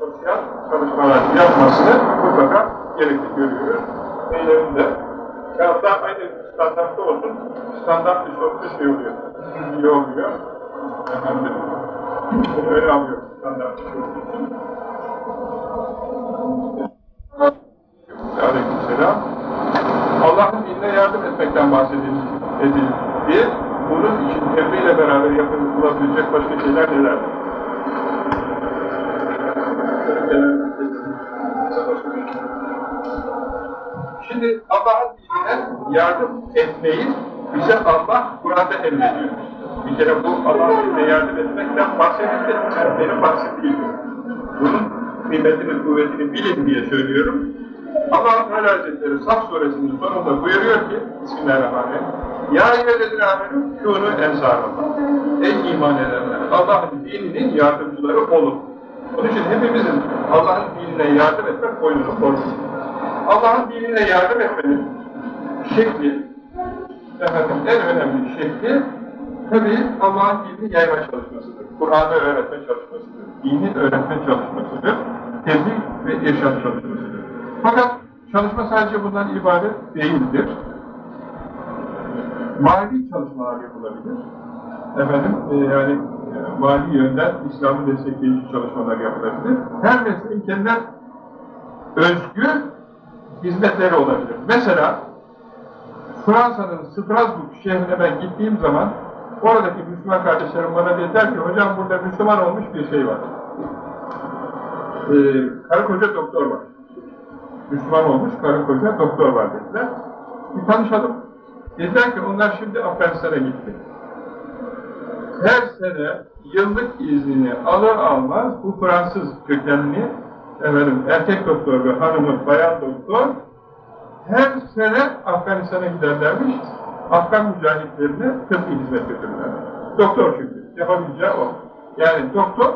sosyal çalışmalar yapmasını mutlaka gerekli görüyoruz. Eyleminde kağıtta aynı standartta olsun, standart dışı olunca şey oluyor, iyi olmuyor. Efendim, öyle alıyoruz standart dışı. Aleykümselam. Allah'ın dinine yardım etmekten bahsedildi. Bunun emriyle beraber yapılabilecek başka şeyler nelerdir? Şimdi Allah'ın dinine yardım etmeyi bize Allah Kur'an'da emrediyor. Bir kere bu Allah'ın dinine yardım etmekten bahsedildi. Yani benim bahsettiğim. Bunun kıymetini, kuvvetini bilin diye söylüyorum. Allah Teala Hazretleri Saf suresinin sonunda buyuruyor ki Bismillahirrahmanirrahim Ya eyyühellezine amenü kûnû ensârallah Ey iman edenler! Allah'ın dininin yardımcıları olun. Onun için hepimizin Allah'ın dinine yardım etmek boynunu korkuyor. Allah'ın dinine yardım etmenin şekli, efendim, en önemli şekli tabii Allah'ın dinini yayma çalışmasıdır. Kur'an'ı öğretme çalışmasıdır. Dini öğretme çalışmasıdır. Tebliğ ve irşad çalışmasıdır. Fakat çalışma sadece bundan ibaret değildir. Mali çalışmalar yapılabilir. Efendim, e, yani e, mali yönden İslam'ı destekleyici çalışmalar yapılabilir. Her mesleğin kendine özgü hizmetleri olabilir. Mesela Fransa'nın Strasbourg şehrine ben gittiğim zaman oradaki Müslüman kardeşlerim bana dediler ki hocam burada Müslüman olmuş bir şey var. Ee, karı koca doktor var. Müslüman olmuş karı koca doktor var dediler. Bir tanışalım. Dediler ki onlar şimdi Afganistan'a gitti. Her sene yıllık iznini alır almaz bu Fransız kökenli efendim, erkek doktor ve hanımı bayan doktor her sene Afganistan'a giderlermiş. Afgan mücahitlerine tıbbi hizmet götürürler. Doktor çünkü. Yapabileceği o. Yani doktor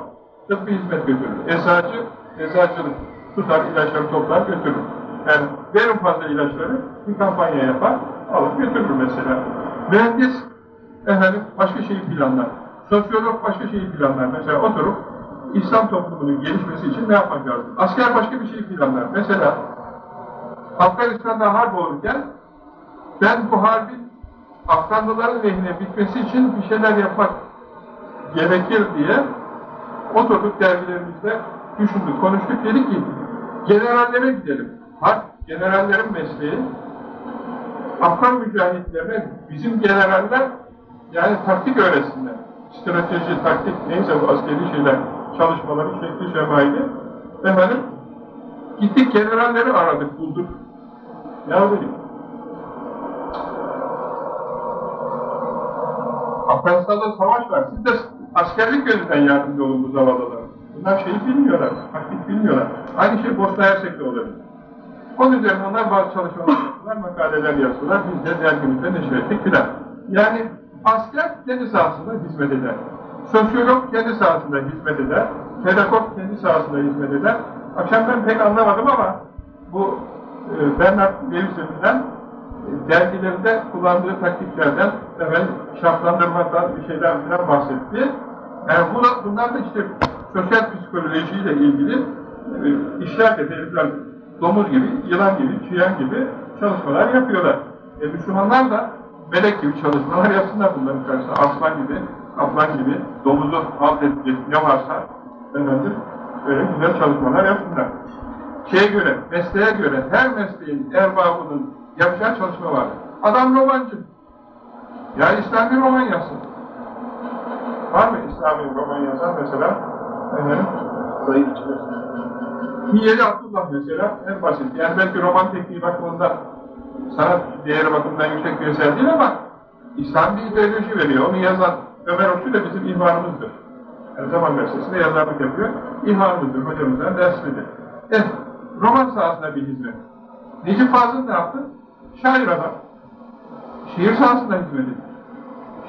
tıbbi hizmet götürür. Eczacı, eczacılık tutar, ilaçları toplar, götürür. Yani verin fazla ilaçları, bir kampanya yapar, alıp götürür mesela. Mühendis, efendim, başka şeyi planlar. Sosyolog başka şeyi planlar. Mesela oturup İslam toplumunun gelişmesi için ne yapmak lazım? Asker başka bir şey planlar. Mesela Afganistan'da harp olurken ben bu harbin Afganlıların lehine bitmesi için bir şeyler yapmak gerekir diye oturduk dergilerimizde düşündük, konuştuk, dedik ki generallere gidelim. Harp, generallerin mesleği Afgan mücahitlerine bizim generaller yani taktik öğretsinler. Strateji, taktik, neyse bu askeri şeyler, çalışmaları, şekli, şemaili. Efendim, gittik generalleri aradık, bulduk. Ya dedik, Afganistan'da savaş var, siz de askerlik yönünden yardımcı olun bu zavallılara. Bunlar şeyi bilmiyorlar, taktik bilmiyorlar. Aynı şey Bosna Hersek'te olabilir. Onun üzerine onlar bazı çalışmalar yaptılar, makaleler yazdılar, biz de dergimizde neşr ettik filan. Yani asker kendi sahasında hizmet eder. Sosyolog kendi sahasında hizmet eder. Pedagog kendi sahasında hizmet eder. Akşam ben pek anlamadım ama bu e, Bernard Lewis'in e, dergilerinde kullandığı taktiklerden, efendim, şartlandırmadan bir şeyden filan bahsetti. Yani bu, bunlar da işte sosyal psikolojiyle ilgili e, işler de herifler domuz gibi, yılan gibi, çiyan gibi çalışmalar yapıyorlar. E, Müslümanlar da melek gibi çalışmalar yapsınlar bunların karşısında. Aslan gibi, kaplan gibi, domuzu alt edecek ne varsa efendim, böyle güzel çalışmalar yapsınlar. Şeye göre, mesleğe göre her mesleğin erbabının yapacağı çalışma var. Adam romancı. Ya İslami roman yazsın. Var mı İslami roman yazan mesela? Efendim? Zayıf Miyeli Abdullah mesela en basit. Yani belki roman tekniği bakımından sanat değeri bakımından yüksek bir eser değil ama İslam bir ideoloji veriyor. Onu yazan Ömer Okçu da bizim ihvanımızdır. Her zaman gazetesinde yazarlık yapıyor. İhvanımızdır, hocamızdan derslidir. Evet, roman sahasında bir hizmet. Necip Fazıl ne yaptı? Şair adam. Şiir sahasında hizmet ediyor.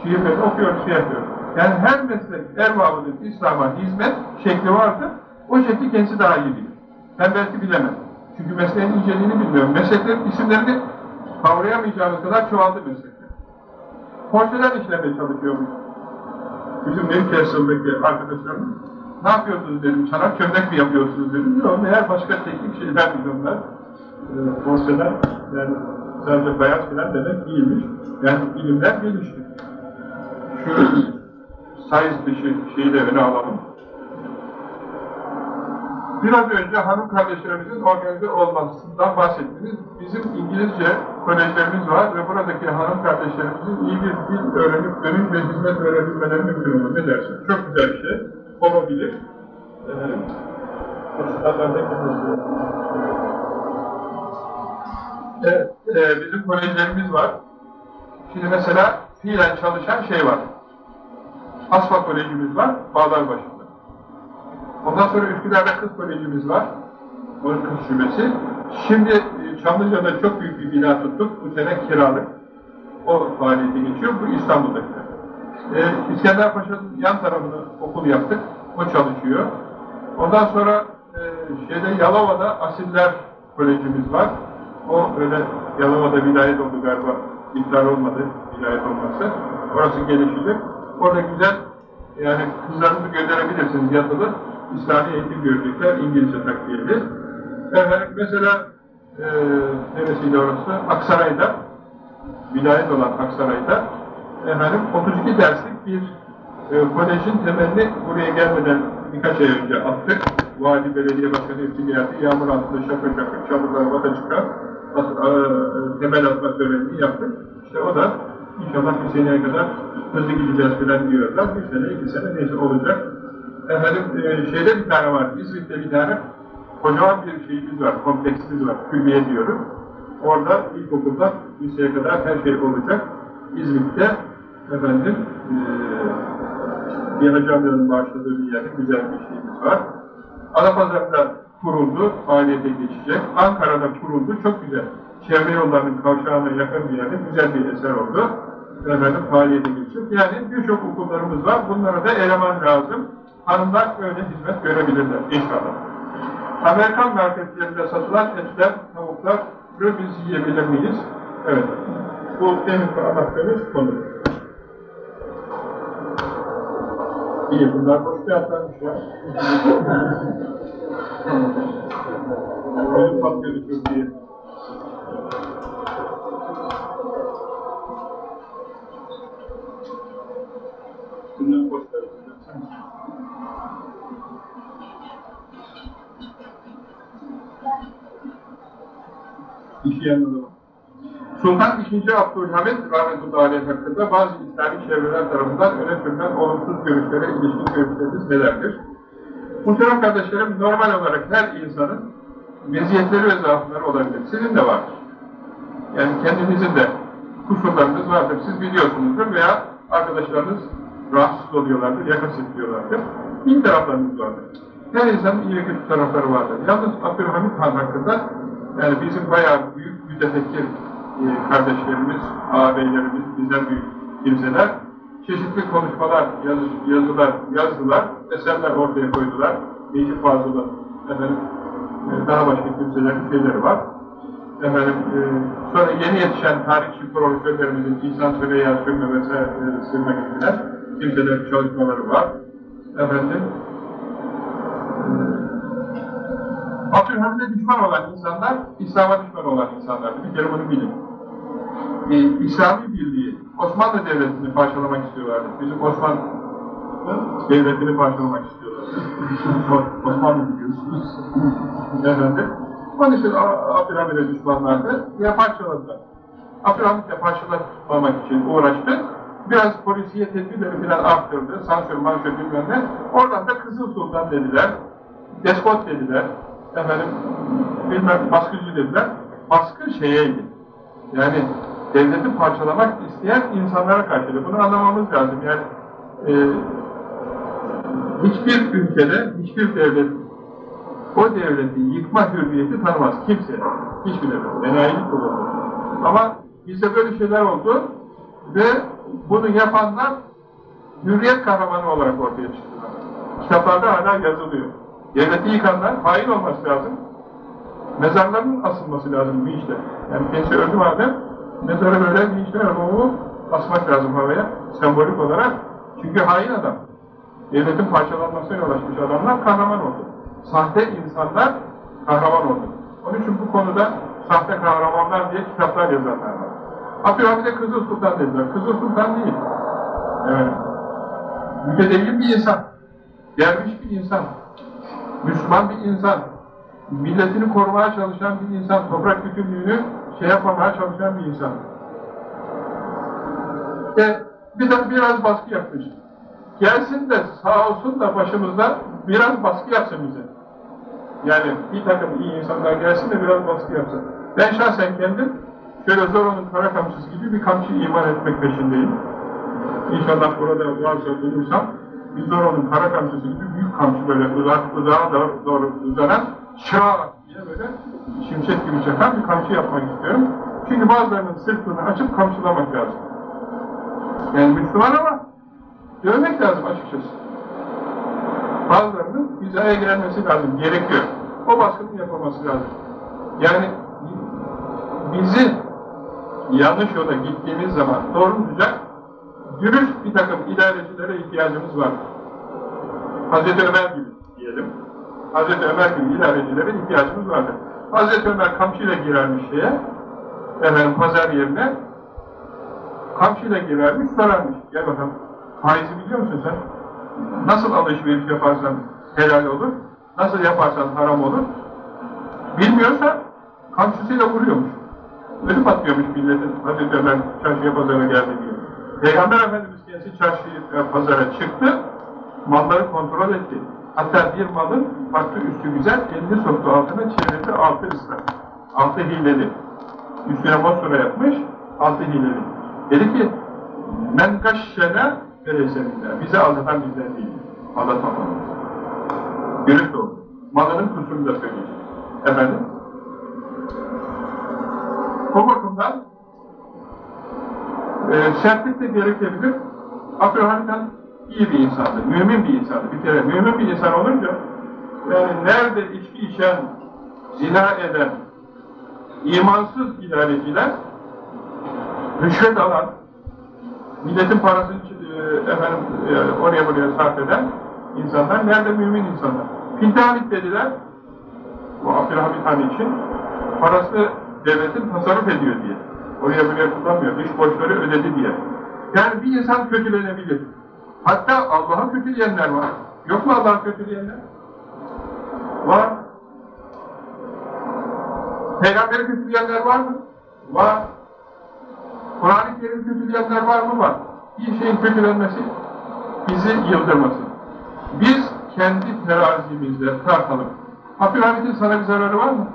Şiirleri okuyor, şey yapıyor. Yani her meslek erbabının İslam'a hizmet şekli vardır. O şekli kendisi daha iyi bilir. Ben belki bilemem. Çünkü mesleğin inceliğini bilmiyorum. Mesleklerin isimlerini kavrayamayacağımız kadar çoğaldı meslekler. Porselen işlemeye çalışıyormuş. bizim Newcastle'daki arkadaşlarım ne yapıyorsunuz dedim, çanak çömlek mi yapıyorsunuz dedim. Yok, meğer başka teknik şeyler biliyorlar. E, porselen, yani sadece beyaz falan demek değilmiş. Yani ilimler gelişti. Şu size dışı şeyi de öne alalım. Biraz önce hanım kardeşlerimizin organize olmasından bahsettiniz. Bizim İngilizce kolejlerimiz var ve buradaki hanım kardeşlerimizin iyi bir dil öğrenip dönünce hizmet verebilmeleri mümkün olur. Ne dersin? Çok güzel bir şey. Olabilir. Evet, e, bizim kolejlerimiz var. Şimdi mesela fiilen çalışan şey var. Asfa Kolejimiz var, Bağlarbaşı'nda. Ondan sonra Üsküdar'da Kız Kolejimiz var, onun kız şubesi. Şimdi e, Çamlıca'da çok büyük bir bina tuttuk, bu sene kiralık. O faaliyete geçiyor, bu İstanbul'dakiler. Ee, İskender Paşa'nın yan tarafını okul yaptık, o çalışıyor. Ondan sonra e, şeyde Yalova'da Asiller Kolejimiz var. O öyle Yalova'da vilayet oldu galiba, iptal olmadı vilayet olması. Orası gelişecek. Orada güzel, yani kızlarınızı gönderebilirsiniz yatılı. İslami eğitim görecekler, İngilizce takviyeli. Efendim mesela, e, neresiydi orası? Aksaray'da, vilayet olan Aksaray'da, efendim 32 derslik bir e, kolejin temelini buraya gelmeden birkaç ay önce attık. Vali, belediye başkanı hepsi geldi. Yağmur altında şakır şakır, çamurlara bata çıkar. At, a, temel atma törenini yaptık. İşte o da inşallah bir seneye kadar hızlı gideceğiz falan diyorlar. Bir sene, iki sene neyse olacak. Efendim e, şeyde bir tane var, İzmit'te bir tane kocaman bir şeyimiz var, kompleksimiz var, külliye diyoruz. Orada ilkokuldan liseye kadar her şey olacak. İzmit'te efendim e, bir hacamların başladığı bir yerde güzel bir şeyimiz var. Adapazarı'nda kuruldu, faaliyete geçecek. Ankara'da kuruldu, çok güzel. Çevre yollarının kavşağına yakın bir yerde güzel bir eser oldu. Efendim faaliyete geçecek. Yani birçok okullarımız var. Bunlara da eleman lazım. Hanımlar öyle hizmet görebilirler inşallah. Amerikan marketlerinde satılan etler, tavuklar biz yiyebilir miyiz? Evet. Bu demin anlattığımız konu. İyi, bunlar boş fiyatlarmış ya. Oyun patlıyordu çok iyi. Bunlar boş İki yanında var. Sultan II. Abdülhamid rahmetullahi hakkında bazı İslami çevreler tarafından öne sürülen olumsuz görüşlere ilişkin görüşleriniz nelerdir? Muhterem kardeşlerim, normal olarak her insanın meziyetleri ve zaafları olabilir. Sizin de vardır. Yani kendinizin de kusurlarınız vardır. Siz biliyorsunuzdur veya arkadaşlarınız rahatsız oluyorlardır, yaka sıkıyorlardır. İyi taraflarınız vardır. Her insanın iyi ve kötü tarafları vardır. Yalnız Abdülhamid Han hakkında yani bizim bayağı büyük mütefekkir e, kardeşlerimiz, ağabeylerimiz, bizden büyük kimseler çeşitli konuşmalar, yazı, yazılar yazdılar, eserler ortaya koydular. Necip Fazıl'ın, efendim, e, daha başka kimselerin şeyleri var. Efendim, e, sonra yeni yetişen tarihçi profesörlerimizin İhsan Süreyya Sürme vesaire e, Sürme gibiler, kimselerin çalışmaları var. Efendim, Abdülhamid'e düşman olan insanlar, İslam'a düşman olan insanlardır. Bir kere bunu bilin. Ee, İslami birliği, Osmanlı Devleti'ni parçalamak istiyorlardı. Bizim Osmanlı Devleti'ni parçalamak istiyorlardı. Osmanlı biliyorsunuz. Efendim. Onun için Abdülhamid'e düşmanlardı. Ya parçaladılar. Abdülhamid'le parçalamamak için uğraştı. Biraz polisiye tedbirleri falan arttırdı. Sansür, mansür bilmem ne. Oradan da Kızıl Sultan dediler. Despot dediler efendim bilmem baskıcı dediler. Baskı şeyeydi. Yani devleti parçalamak isteyen insanlara karşıydı. Bunu anlamamız lazım. Yani e, hiçbir ülkede, hiçbir devlet o devleti yıkma hürriyeti tanımaz. Kimse. Hiçbir devlet. Enayilik olur. Ama bizde böyle şeyler oldu ve bunu yapanlar hürriyet kahramanı olarak ortaya çıktılar. Kitaplarda hala yazılıyor. Devleti yıkanlar hain olması lazım. Mezarların asılması lazım bir işte. Yani kendisi öldü madem, mezara böyle bir işte o asmak lazım havaya, sembolik olarak. Çünkü hain adam. Devletin parçalanmasına yol açmış adamlar kahraman oldu. Sahte insanlar kahraman oldu. Onun için bu konuda sahte kahramanlar diye kitaplar yazanlar var. Abdülhamid'e Kızıl Sultan dediler. Kızıl Sultan değil. Evet. Mütedeyyin bir insan. Gelmiş bir insan. Müslüman bir insan. Milletini korumaya çalışan bir insan. Toprak bütünlüğünü şey yapmamaya çalışan bir insan. Ve bir de biraz baskı yapmış. Gelsin de sağ olsun da başımızda biraz baskı yapsın bize. Yani bir takım iyi insanlar gelsin de biraz baskı yapsın. Ben şahsen kendim şöyle Zorro'nun kara kamçısı gibi bir kamçı iman etmek peşindeyim. İnşallah burada varsa bulursam bir Zorro'nun kara kamçısı gibi büyük kamçı böyle uzak, uzağa doğru, doğru uzanan şaa diye böyle şimşek gibi çakan bir kamçı yapmak istiyorum. Çünkü bazılarının sırtını açıp kamçılamak lazım. Yani Müslüman ama dövmek lazım açıkçası. Bazılarının hizaya gelmesi lazım, gerekiyor. O baskının yapılması lazım. Yani bizi yanlış yola gittiğimiz zaman doğru düzgün, dürüst bir takım idarecilere ihtiyacımız var. Hazreti Ömer gibi diyelim. Hazreti Ömer gibi idarecilere ihtiyacımız vardır. Hazreti Ömer kamçıyla girermiş şeye, efendim pazar yerine, kamçıyla girermiş, sorarmış. Gel bakalım, faizi biliyor musun sen? Nasıl alışveriş yaparsan helal olur, nasıl yaparsan haram olur. Bilmiyorsa kamçısıyla vuruyormuş. Ölüp atıyormuş milletin Hazreti Ömer çarşıya pazara geldi diye. Peygamber Efendimiz kendisi çarşıya pazara çıktı, malları kontrol etti. Hatta bir malın farklı üstü güzel, elini soktu altına çevirdi, altı ıslak. Altı hileli. Üstüne mostura yapmış, altı hileli. Dedi ki, men kaşşene vereseninde. Bizi aldatan bizden değil. Aldatamam. Dürüst oldu. Malının kusurunu da söyleyecek. Efendim? O bakımdan e, sertlik de gerekebilir. Abdülhamid'den iyi bir insandı, mümin bir insandı. Bir kere mümin bir insan olunca yani nerede içki içen, zina eden, imansız idareciler rüşvet alan, milletin parasını e, efendim e, oraya buraya sarf eden insanlar, nerede mümin insanlar. Pintahamid dediler, bu Abdülhamid Han için, parası devletin tasarruf ediyor diye. Oraya buraya kullanmıyor, dış borçları ödedi diye. Yani bir insan kötülenebilir. Hatta Allah'ı kötüleyenler var. Yok mu Allah'ı kötüleyenler? Var. Peygamberi kötüleyenler var mı? Var. Kur'an-ı Kerim kötüleyenler var mı? Var. Bir şeyin kötülenmesi bizi yıldırmasın. Biz kendi terazimizle tartalım. Abdülhamid'in sana bir zararı var mı?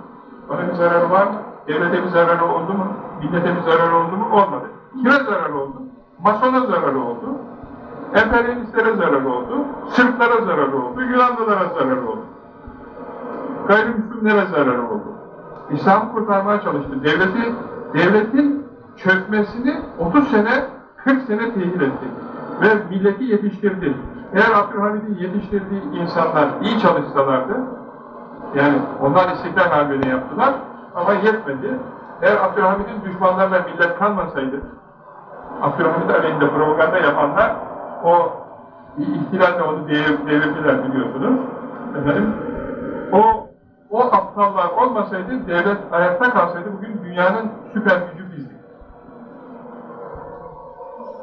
Bana bir zararı var mı? Devlete bir zararı oldu mu? Millete bir zararı oldu mu? Olmadı. Kime zararı oldu? Masona zararı oldu. Emperyalistlere zararı oldu. Sırplara zararı oldu. Yunanlılara zararı oldu. Gayrimüslimlere zararı oldu. İslam kurtarmaya çalıştı. Devleti, devletin çökmesini 30 sene, 40 sene tehil etti. Ve milleti yetiştirdi. Eğer Abdülhamid'in yetiştirdiği insanlar iyi çalışsalardı, yani onlar istiklal harbini yaptılar ama yetmedi. Eğer Abdülhamid'in düşmanlarına millet kalmasaydı, Abdülhamid aleyhinde propaganda yapanlar o ihtilalle onu devir, devirdiler biliyorsunuz. Efendim, o o aptallar olmasaydı, devlet ayakta kalsaydı bugün dünyanın süper gücü bizdik.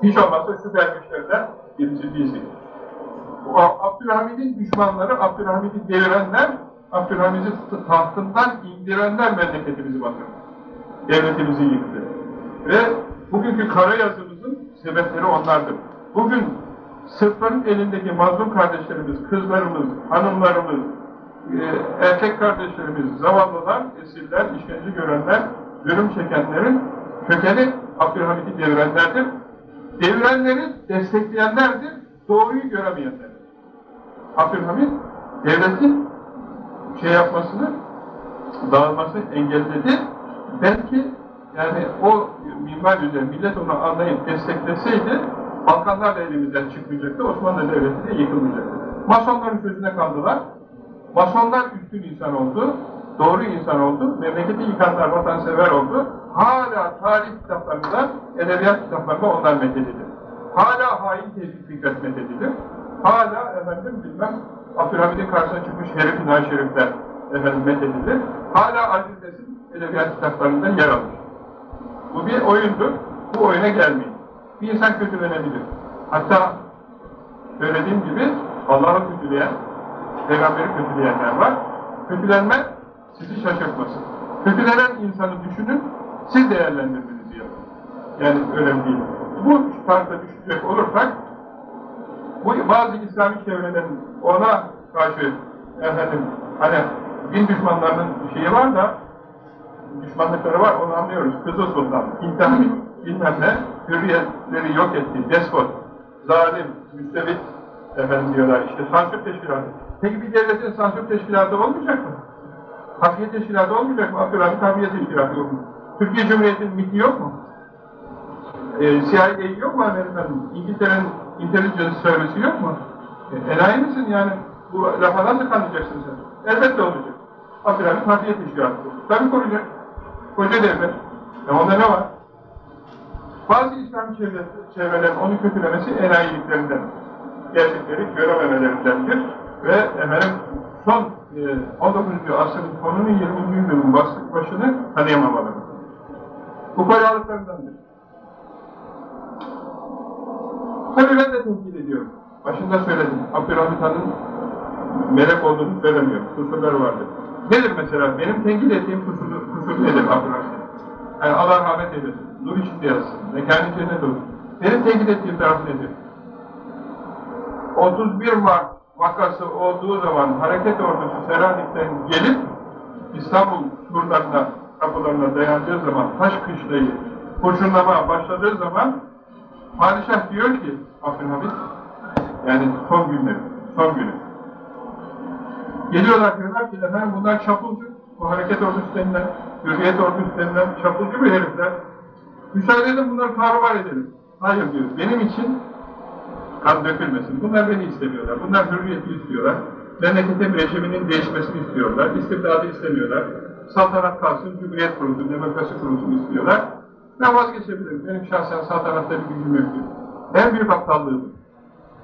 Hiç olmazsa süper güçlerden birisi bizdik. Abdülhamid'in düşmanları, Abdülhamid'i devirenler, Abdülhamid'i tahtından indirenler memleketimizi batırdı. Devletimizi yıktı. Ve bugünkü kara yazımızın sebepleri onlardır. Bugün Sırpların elindeki mazlum kardeşlerimiz, kızlarımız, hanımlarımız, e, erkek kardeşlerimiz, zavallılar, esirler, işkence görenler, zulüm çekenlerin kökeni Abdülhamid'i devirenlerdir. Devirenleri destekleyenlerdir, doğruyu göremeyenler. Abdülhamid devletin şey yapmasını, dağılmasını engelledi. Belki yani o minval üzerine millet onu anlayıp destekleseydi Balkanlar da elimizden çıkmayacaktı, Osmanlı Devleti de yıkılmayacaktı. Masonların sözüne kaldılar. Masonlar üstün insan oldu, doğru insan oldu, memleketi yıkanlar vatansever oldu. Hala tarih kitaplarında, edebiyat kitaplarında onlar methedilir. Hala hain tevfik Fikret methedilir. Hala efendim bilmem Abdülhamid'in karşısına çıkmış herif-i şerifler efendim methedilir. Hala Aziz Nesin edebiyat kitaplarında yer alır. Bu bir oyundur. Bu oyuna gelmeyin. Bir insan kötülenebilir. Hatta söylediğim gibi Allah'ı kötüleyen, Peygamberi kötüleyenler var. Kötülenme sizi şaşırtmasın. Kötülenen insanı düşünün, siz değerlendirmenizi yapın. Yani önemli değil. Bu tarzda düşünecek olursak, bu bazı İslami çevrelerin ona karşı efendim, hani din düşmanlarının şeyi var da, düşmanlıkları var, onu anlıyoruz. Kızıl Sultan, intihar, bilmem ne, hürriyetleri yok etti, despot, zalim, müstebit, efendim diyorlar, işte sansür teşkilatı. Peki bir devletin sansür teşkilatı olmayacak mı? Hafiye teşkilatı olmayacak mı? Abdülhamit Hafiye teşkilatı yok mu? Türkiye Cumhuriyeti'nin MİT'i yok mu? Ee, CIA yok mu Amerika'nın? İngiltere'nin Intelligence Service'i yok mu? E, enayi misin yani? Bu lafa nasıl kanılacaksın sen? Elbette olacak. Abdülhamit Hafiye teşkilatı. Tabii koruyacak. Koca devlet. E onda ne var? Bazı İslam çevrelerin onu kötülemesi enayiliklerinden. Gerçekleri görememelerindendir. Ve efendim son e, 19. asrın sonunun 20. yüzyılın başını tanıyamamaları. Bu kolaylıklarındandır. Tabii ben de tenkit ediyorum. Başında söyledim. Abdülhamit Han'ın melek olduğunu söylemiyor. Kusurları vardır. Nedir mesela? Benim tenkit ettiğim kusur, kusur nedir Abdülhamit Yani Allah rahmet eylesin. Nur içinde yatsın. Mekanı cennet olsun. Benim tenkit ettiğim taraf nedir? 31 Mart vakası olduğu zaman hareket ordusu Selanik'ten gelip İstanbul surlarına, kapılarına dayandığı zaman taş kışlayı kurşunlamaya başladığı zaman padişah diyor ki Abdülhamit yani son günleri, son günü geliyorlar diyorlar ki efendim bunlar çapulcu bu hareket ordusu denilen, hürriyet ordusu denilen çapulcu bir herifler müsaade edin bunları tarumar edelim hayır diyor benim için kan dökülmesin. Bunlar beni istemiyorlar. Bunlar hürriyeti istiyorlar. Memleketin rejiminin değişmesini istiyorlar. İstibdadı istemiyorlar. Saltanat kalsın, cumhuriyet kurulsun, demokrasi kurulsun istiyorlar. Ben vazgeçebilirim. Benim şahsen saltanatta bir gücüm yoktur. En büyük aptallığım,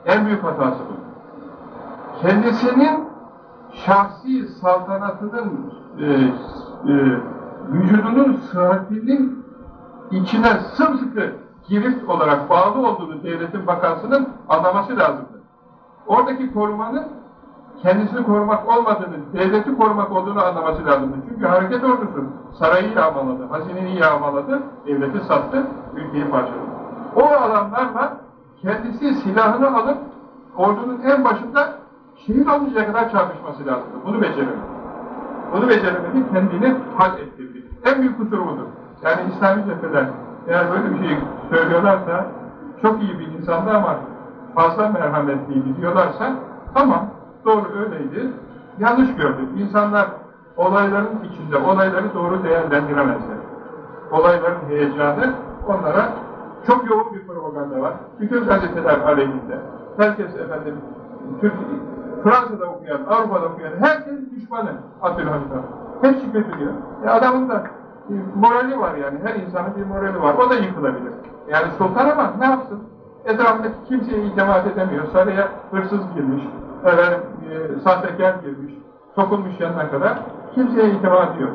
en büyük hatası bu. Kendisinin şahsi saltanatının e, e, vücudunun sıhhatinin içine sımsıkı girift olarak bağlı olduğunu devletin bakansının anlaması lazımdır. Oradaki korumanın kendisini korumak olmadığını, devleti korumak olduğunu anlaması lazımdır. Çünkü hareket ordusu sarayı yağmaladı, hazineyi yağmaladı, devleti sattı, ülkeyi parçaladı. O adamlarla kendisi silahını alıp ordunun en başında şehit oluncaya kadar çarpışması lazımdır. Bunu beceremedi. Bunu beceremedi, kendini hal ettirdi. En büyük kusur budur. Yani İslami cepheden eğer böyle bir şey söylüyorlarsa çok iyi bir insandı ama fazla merhametliydi diyorlarsa tamam doğru öyleydi yanlış gördük. İnsanlar olayların içinde olayları doğru değerlendiremezler. Olayların heyecanı onlara çok yoğun bir propaganda var. Bütün gazeteler aleyhinde. Herkes efendim Türk, Fransa'da okuyan, Avrupa'da okuyan herkes düşmanı Abdülhamit Han. Hepsi kötülüyor. E adamın da morali var yani. Her insanın bir morali var. O da yıkılabilir. Yani sultan ama ne yapsın? Etrafındaki kimseye itimat edemiyor. Saraya hırsız girmiş, efendim, e, sahtekar girmiş, sokulmuş yanına kadar. Kimseye itimat ediyor.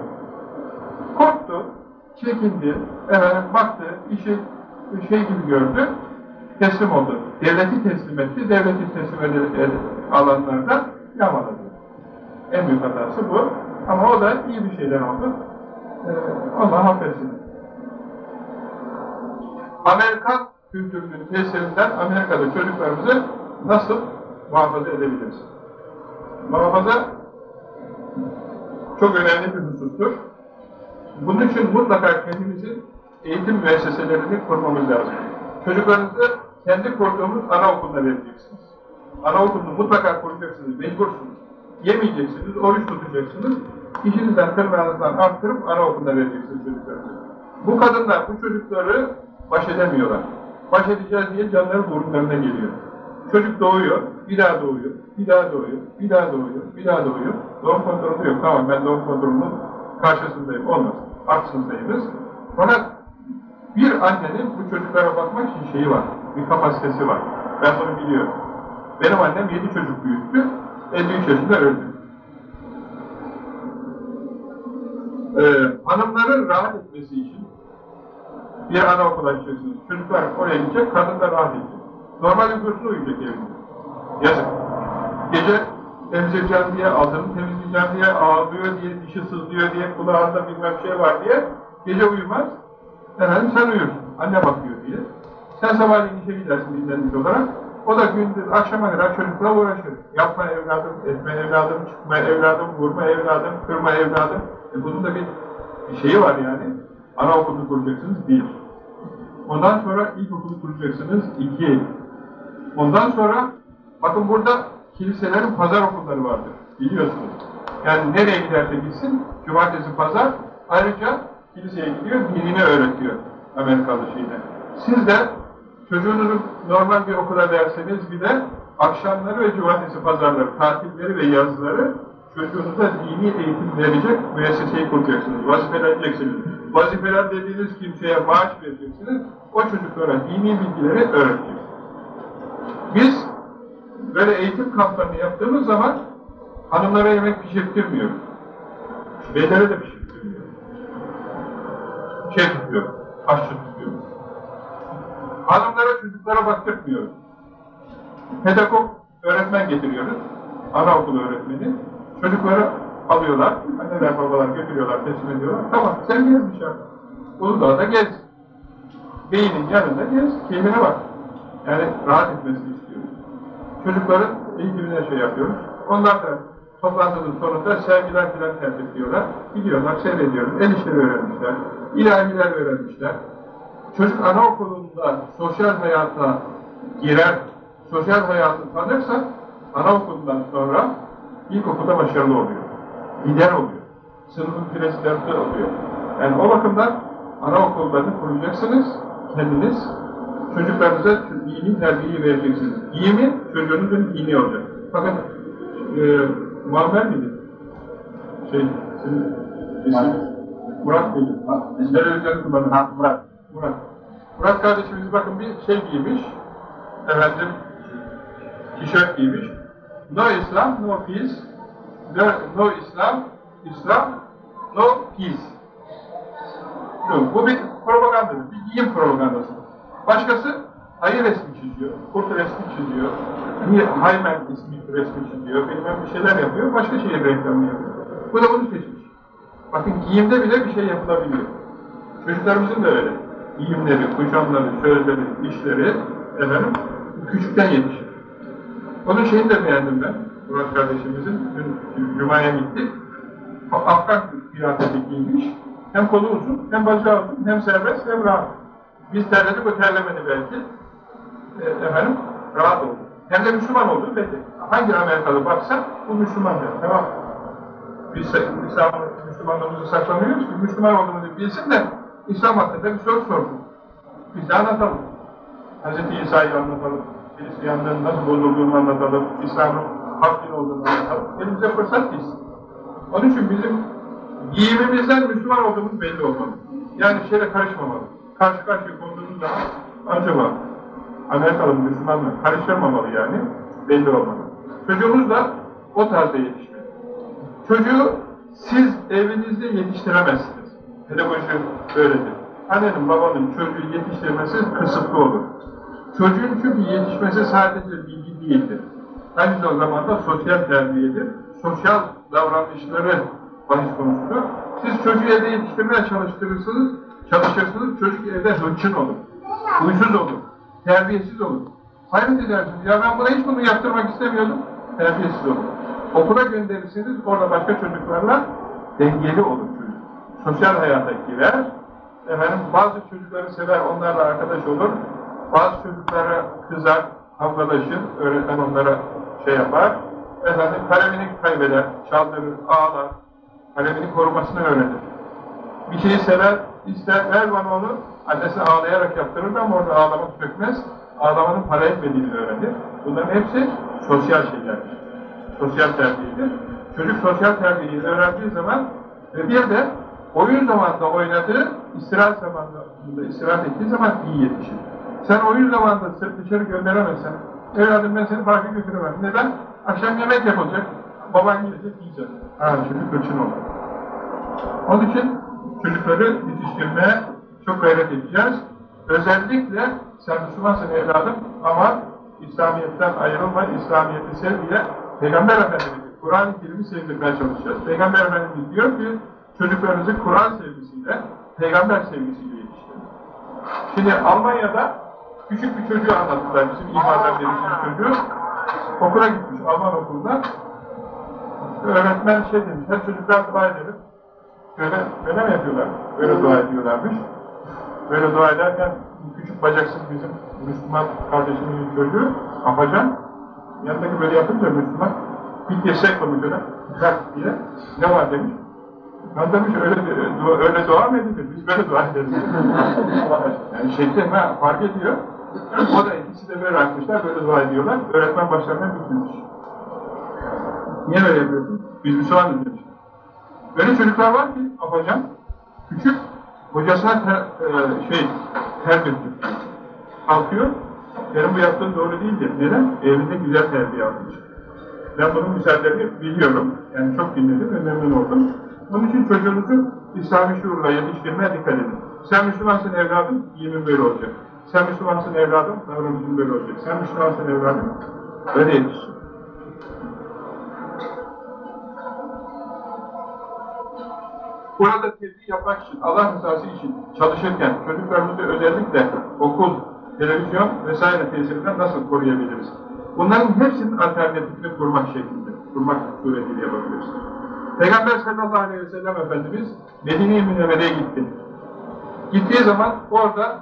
Korktu, çekindi, efendim, baktı, işi şey gibi gördü, teslim oldu. Devleti teslim etti, devleti teslim alanlarda yağmaladı. En büyük hatası bu. Ama o da iyi bir şeyler oldu. Ee, Allah affetsin. Amerikan kültürünün tesirinden Amerika'da çocuklarımızı nasıl muhafaza edebiliriz? Muhafaza çok önemli bir husustur. Bunun için mutlaka kendimizin eğitim müesseselerini kurmamız lazım. Çocuklarınızı kendi kurduğumuz anaokuluna vereceksiniz. Anaokulunu mutlaka kuracaksınız, mecbursunuz. Yemeyeceksiniz, oruç tutacaksınız, işinizden, tırnağınızdan arttırıp anaokuluna vereceksiniz çocuklarınızı. Bu kadınlar bu çocukları baş edemiyorlar. Baş edeceğiz diye canları burunlarına geliyor. Çocuk doğuyor, bir daha doğuyor, bir daha doğuyor, bir daha doğuyor, bir daha doğuyor. Doğum kontrolü yok. Tamam ben doğum kontrolünün karşısındayım. Olmaz. Haksızdayız. Fakat bir annenin bu çocuklara bakmak için şeyi var. Bir kapasitesi var. Ben bunu biliyorum. Benim annem yedi çocuk büyüttü, 53 yaşında öldü. Ee, hanımların rahat etmesi için bir anaokul açacaksınız. Çocuklar oraya gidecek, kadın da rahat edecek. Normal uykusunu uyuyacak evinde. Yazık. Gece temizleyeceğim diye, ağzını temizleyeceğim diye, ağlıyor diye, dişi sızlıyor diye, kulağında bilmem şey var diye, gece uyumaz. Efendim sen uyursun, anne bakıyor diye. Sen sabahleyin işe gidersin dinlenmiş olarak. O da gündüz akşama kadar çocukla uğraşır. Yapma evladım, etme evladım, çıkma evladım, vurma evladım, kırma evladım. E bunun da bir, bir şeyi var yani. Anaokulunu kuracaksınız, bir. Ondan sonra ilkokulu kuracaksınız, iki. Ondan sonra, bakın burada kiliselerin pazar okulları vardır, biliyorsunuz. Yani nereye giderse gitsin, cumartesi pazar, ayrıca kiliseye gidiyor, dinini öğretiyor Amerikalı şeyde. Siz de çocuğunuzu normal bir okula verseniz bile akşamları ve cumartesi pazarları, tatilleri ve yazları çocuğunuza dini eğitim verecek müesseseyi kuracaksınız, vazifeleneceksiniz. Vazifeler dediğiniz kimseye maaş vereceksiniz, o çocuklara dini bilgileri öğreteceksiniz. Biz böyle eğitim kamplarını yaptığımız zaman hanımlara yemek pişirtmiyoruz. Beylere de pişirtmiyoruz. Şey tutuyoruz, aşçı tutuyoruz. Hanımlara, çocuklara baktırmıyoruz. Pedagog öğretmen getiriyoruz. Anaokulu öğretmeni. Çocukları alıyorlar, anneler babalar götürüyorlar, teslim ediyorlar. Tamam, sen gez dışarıda. Uludağ'da gez. Beynin yanında gez, keyfine bak. Yani rahat etmesini istiyoruz. Çocukların ilgimine şey yapıyoruz. Onlar da toplantının sonunda sergiler filan tertip ediyorlar. Gidiyorlar, seyrediyoruz. El işleri öğrenmişler, ilahiler öğrenmişler. Çocuk anaokulunda sosyal hayata girer, sosyal hayatı tanırsa anaokulundan sonra ilkokulda başarılı oluyor. Lider oluyor. Sınıfın presidenti oluyor. Yani o bakımdan anaokullarını kuracaksınız kendiniz. Çocuklarınıza dini terbiyeyi vereceksiniz. Giyimi çocuğunuzun dini olacak. Bakın e, Muammer miydi? Şey, sizin Murat mıydı? Televizyon kullanın. Ha, Murat. Murat. Murat kardeşimiz bakın bir şey giymiş. Efendim tişört giymiş. No İslam, no peace. No, no İslam, İslam, no peace. Bu bir propagandadır, bir giyim propagandası. Başkası ayı resmi çiziyor, kurt resmi çiziyor, Haymen ismi resmi çiziyor, bilmem bir şeyler yapıyor, başka şehir reklamı yapıyor. Bu da bunu seçmiş. Bakın giyimde bile bir şey yapılabiliyor. Çocuklarımızın da öyle. Giyimleri, kuşamları, sözleri, işleri efendim küçükten yetişir. Onun şeyini de beğendim ben. Murat kardeşimizin dün Cuma'ya gittik. Afgan kıyafeti giymiş. Hem kolu uzun, hem bacağı uzun, hem serbest, hem rahat. Biz terledik, o terlemedi belki. E, efendim, rahat oldu. Hem de Müslüman oldu belli. Hangi Amerikalı baksa bu Müslüman der. Tamam. Biz İslam, Müslümanlığımızı saklamıyoruz ki Müslüman olduğumuzu bilsin de İslam hakkında bir soru sorsun. Biz de anlatalım. Hz. İsa'yı anlatalım. Hristiyanlığın nasıl bozulduğunu anlatalım. İslam'ın hak din olduğunu anlatalım. Elimize fırsat değilsin. Onun için bizim giyimimizden Müslüman olduğumuz belli olmalı. Yani şeyle karışmamalı. Karşı karşıya konduğumuz zaman acaba Amerikalı Müslüman mı? Karıştırmamalı yani. Belli olmalı. Çocuğumuz da o tarzda yetişmeli. Çocuğu siz evinizde yetiştiremezsiniz. Pedagoji böyledir. Annenin babanın çocuğu yetiştirmesi kısıtlı olur. Çocuğun çünkü yetişmesi sadece bilgi değildir. Aynı zamanda sosyal terbiyedir. Sosyal davranışları bahis konusudur. Siz çocuğu evde yetiştirmeye çalıştırırsınız, çalışırsınız, çocuk evde hırçın olur. Huysuz olur, terbiyesiz olur. Hayret edersiniz, ya ben buna hiç bunu yaptırmak istemiyordum, terbiyesiz olur. Okula gönderirsiniz, orada başka çocuklarla dengeli olur. Sosyal hayata girer, efendim bazı çocukları sever, onlarla arkadaş olur, bazı çocuklara kızar, kavgalaşır, öğretmen onlara şey yapar, efendim kalemini kaybeder, çaldırır, ağlar, kalemini korumasını öğrenir. Bir şeyi sever, ister, ver bana onu, annesi ağlayarak yaptırır ama orada ağlamak sökmez, ağlamanın para etmediğini öğrenir. Bunların hepsi sosyal şeylerdir. Sosyal terbiyedir. Çocuk sosyal terbiyeyi öğrendiği zaman ve bir de oyun zamanında oynadığı, istirahat zamanında istirahat ettiği zaman iyi yetişir. Sen oyun zamanında sırf dışarı gönderemezsen, evladım ben seni parka götüremem. Neden? Akşam yemek yapılacak, baban gelecek yiyecek. Ha çocuk hırçın olur. Onun için çocukları yetiştirmeye çok gayret edeceğiz. Özellikle sen Müslümansın evladım ama İslamiyet'ten ayrılma, İslamiyet'i sev diye Peygamber Efendimiz'i, Kur'an-ı Kerim'i sevdirmeye çalışacağız. Peygamber Efendimiz diyor ki çocuklarınızı Kur'an sevgisiyle, Peygamber sevgisiyle yetiştirin. Şimdi Almanya'da küçük bir çocuğu anlattılar bizim imandan bir çocuğu. Okula gitmiş, Alman okuluna. Öğretmen şey demiş, hep çocuklar dua edelim. Böyle, böyle mi yapıyorlar? Böyle dua ediyorlarmış. Böyle dua ederken küçük bacaksız bizim Müslüman kardeşimin çocuğu, afacan, yanındaki böyle yapınca Müslüman, bir destek koymuş öyle, diye, ne var demiş. Ben demiş öyle, öyle dua mı edilir? Biz böyle dua ederiz. yani şekli ha, fark ediyor. O da ikisi de böyle açmışlar, böyle dua ediyorlar. Öğretmen başlarına bitmemiş. Niye böyle yapıyorsun? Biz Müslümanız demiş. Böyle çocuklar var ki afacan, küçük, hocasına ter, e, şey, ter döktü. Kalkıyor, benim bu yaptığım doğru değildir. Neden? Evinde güzel terbiye almış. Ben bunun misallerini biliyorum. Yani çok dinledim ve memnun oldum. Onun için çocuğunuzu İslami şuurla yetiştirmeye dikkat edin. Sen Müslümansın evladım, yemin böyle olacak. Sen Müslümansın evladım, davranışın böyle olacak. Sen Müslümansın evladım, öyle yetişsin. Burada tebliğ yapmak için, Allah rızası için çalışırken çocuklarımızı özellikle okul, televizyon vesaire tesirinden nasıl koruyabiliriz? Bunların hepsinin alternatifini kurmak şeklinde, kurmak suretiyle yapabiliriz. Peygamber sallallahu aleyhi ve sellem Efendimiz Medine-i Münevvere'ye gitti. Gittiği zaman orada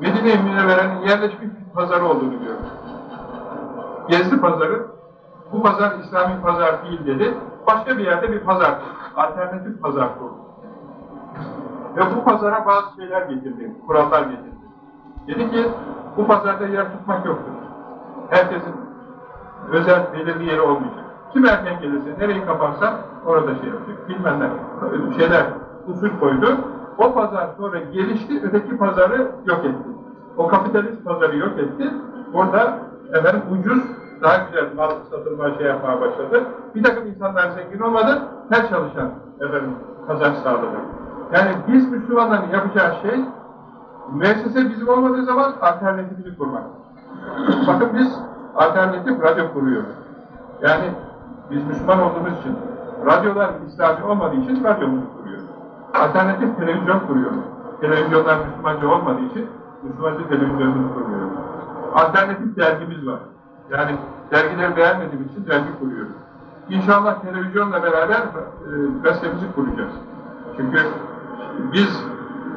Medine-i Münevvere'nin yerleşmiş bir pazarı olduğunu gördü. Gezdi pazarı, bu pazar İslami pazar değil dedi, başka bir yerde bir pazar, alternatif pazar kurdu. Ve bu pazara bazı şeyler getirdi, kurallar getirdi. Dedi ki, bu pazarda yer tutmak yoktur. Herkesin özel belirli yeri olmayacak. Kim erken gelirse, nereyi kaparsa orada şey yapacak. Bilmem şeyler, usul koydu. O pazar sonra gelişti, öteki pazarı yok etti. O kapitalist pazarı yok etti. Orada efendim ucuz, daha güzel mal satılma şey yapmaya başladı. Bir takım insanlar zengin olmadı, her çalışan efendim kazanç sağladı. Yani biz Müslümanların yapacağı şey, müessese bizim olmadığı zaman alternatifini kurmak. Bakın biz alternatif radyo kuruyoruz. Yani biz Müslüman olduğumuz için, radyolar İslami olmadığı için radyomuzu kuruyoruz. Alternatif televizyon kuruyoruz. Televizyonlar Müslümanca olmadığı için Müslümanca televizyonumuzu kuruyoruz. Alternatif dergimiz var. Yani dergileri beğenmediğimiz için dergi kuruyoruz. İnşallah televizyonla beraber e, gazetemizi kuracağız. Çünkü biz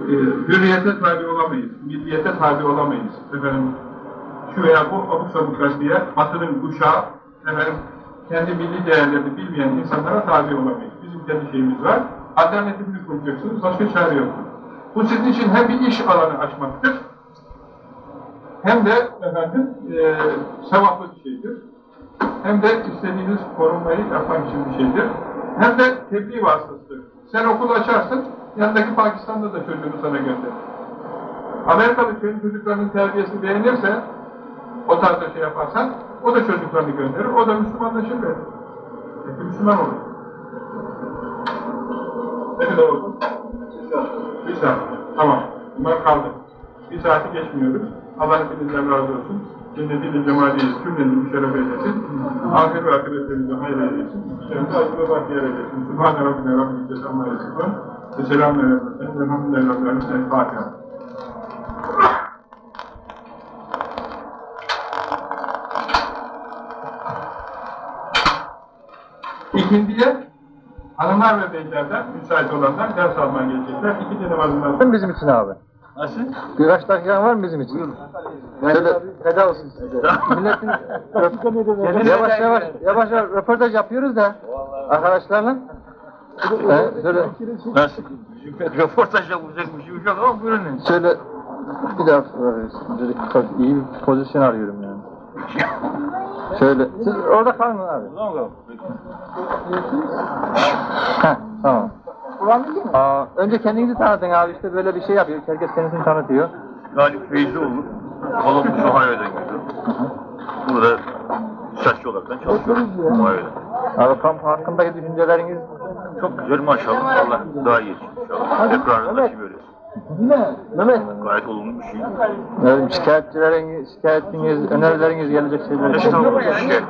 e, hürriyete tabi olamayız, milliyete tabi olamayız. Efendim, şu veya bu abuk sabuk gazeteye, batının kuşağı, efendim, kendi milli değerlerini bilmeyen insanlara tabi olamayız. Bizim kendi şeyimiz var. Alternatifini kuracaksınız, başka çare yoktur. Bu sizin için hem bir iş alanı açmaktır, hem de efendim e, sevaplı bir şeydir. Hem de istediğiniz korunmayı yapmak için bir şeydir. Hem de tebliğ vasıtasıdır. Sen okul açarsın, yanındaki Pakistan'da da çocuğunu sana gönderir. Amerikalı köyün çocuklarının terbiyesi beğenirse, o tarzda şey yaparsan, o da çocuklarını gönderir, o da Müslümanlaşır ve Peki Müslüman olur. Ne kadar oldu? Bir saat. Tamam. Bunlar kaldı. Bir saati geçmiyoruz. Allah hepinizden razı olsun. Cennetiyle cemaliyle cümleni müşerref eylesin. Ahir ve akıbetlerimizi hayır eylesin. Şerifde acılı bahtiyar eylesin. Sübhane Rabbine Rabbine İzzet Amma Yasifun. Ve selamun aleyhi ve Elhamdülillahi Rabbil Alemin. Fatiha. İkindiye hanımlar ve beylerden müsait olanlar ders almaya gelecekler. Namazından Var mı bizim için abi? Nasıl? Birkaç dakikan var mı bizim için? Buyurun. Şöyle feda olsun size. Milletin yavaş yavaş yavaş yavaş röportaj yapıyoruz da arkadaşlarla. He, şöyle, Nasıl? Röportaj yapılacak bir şey yok ama buyurun. şöyle bir daha iyi bir pozisyon arıyorum yani. Şöyle siz orada kalın abi. Heh, tamam. Aa, önce kendinizi tanıtın abi işte böyle bir şey yapıyor. Herkes kendisini tanıtıyor. Galip Feyzioğlu, Columbus Ohio'dan geliyor. Burada saççı olarak çalışıyorum. Ohio'da. Abi kamp hakkındaki düşünceleriniz Çok güzel maşallah. Allah daha iyi etsin inşallah. Tekrarında nasip eylesin. Mehmet. Gayet olumlu bir şey. Evet, şikayetçileriniz, şikayetiniz, önerileriniz gelecek şeyler. Estağfurullah işte.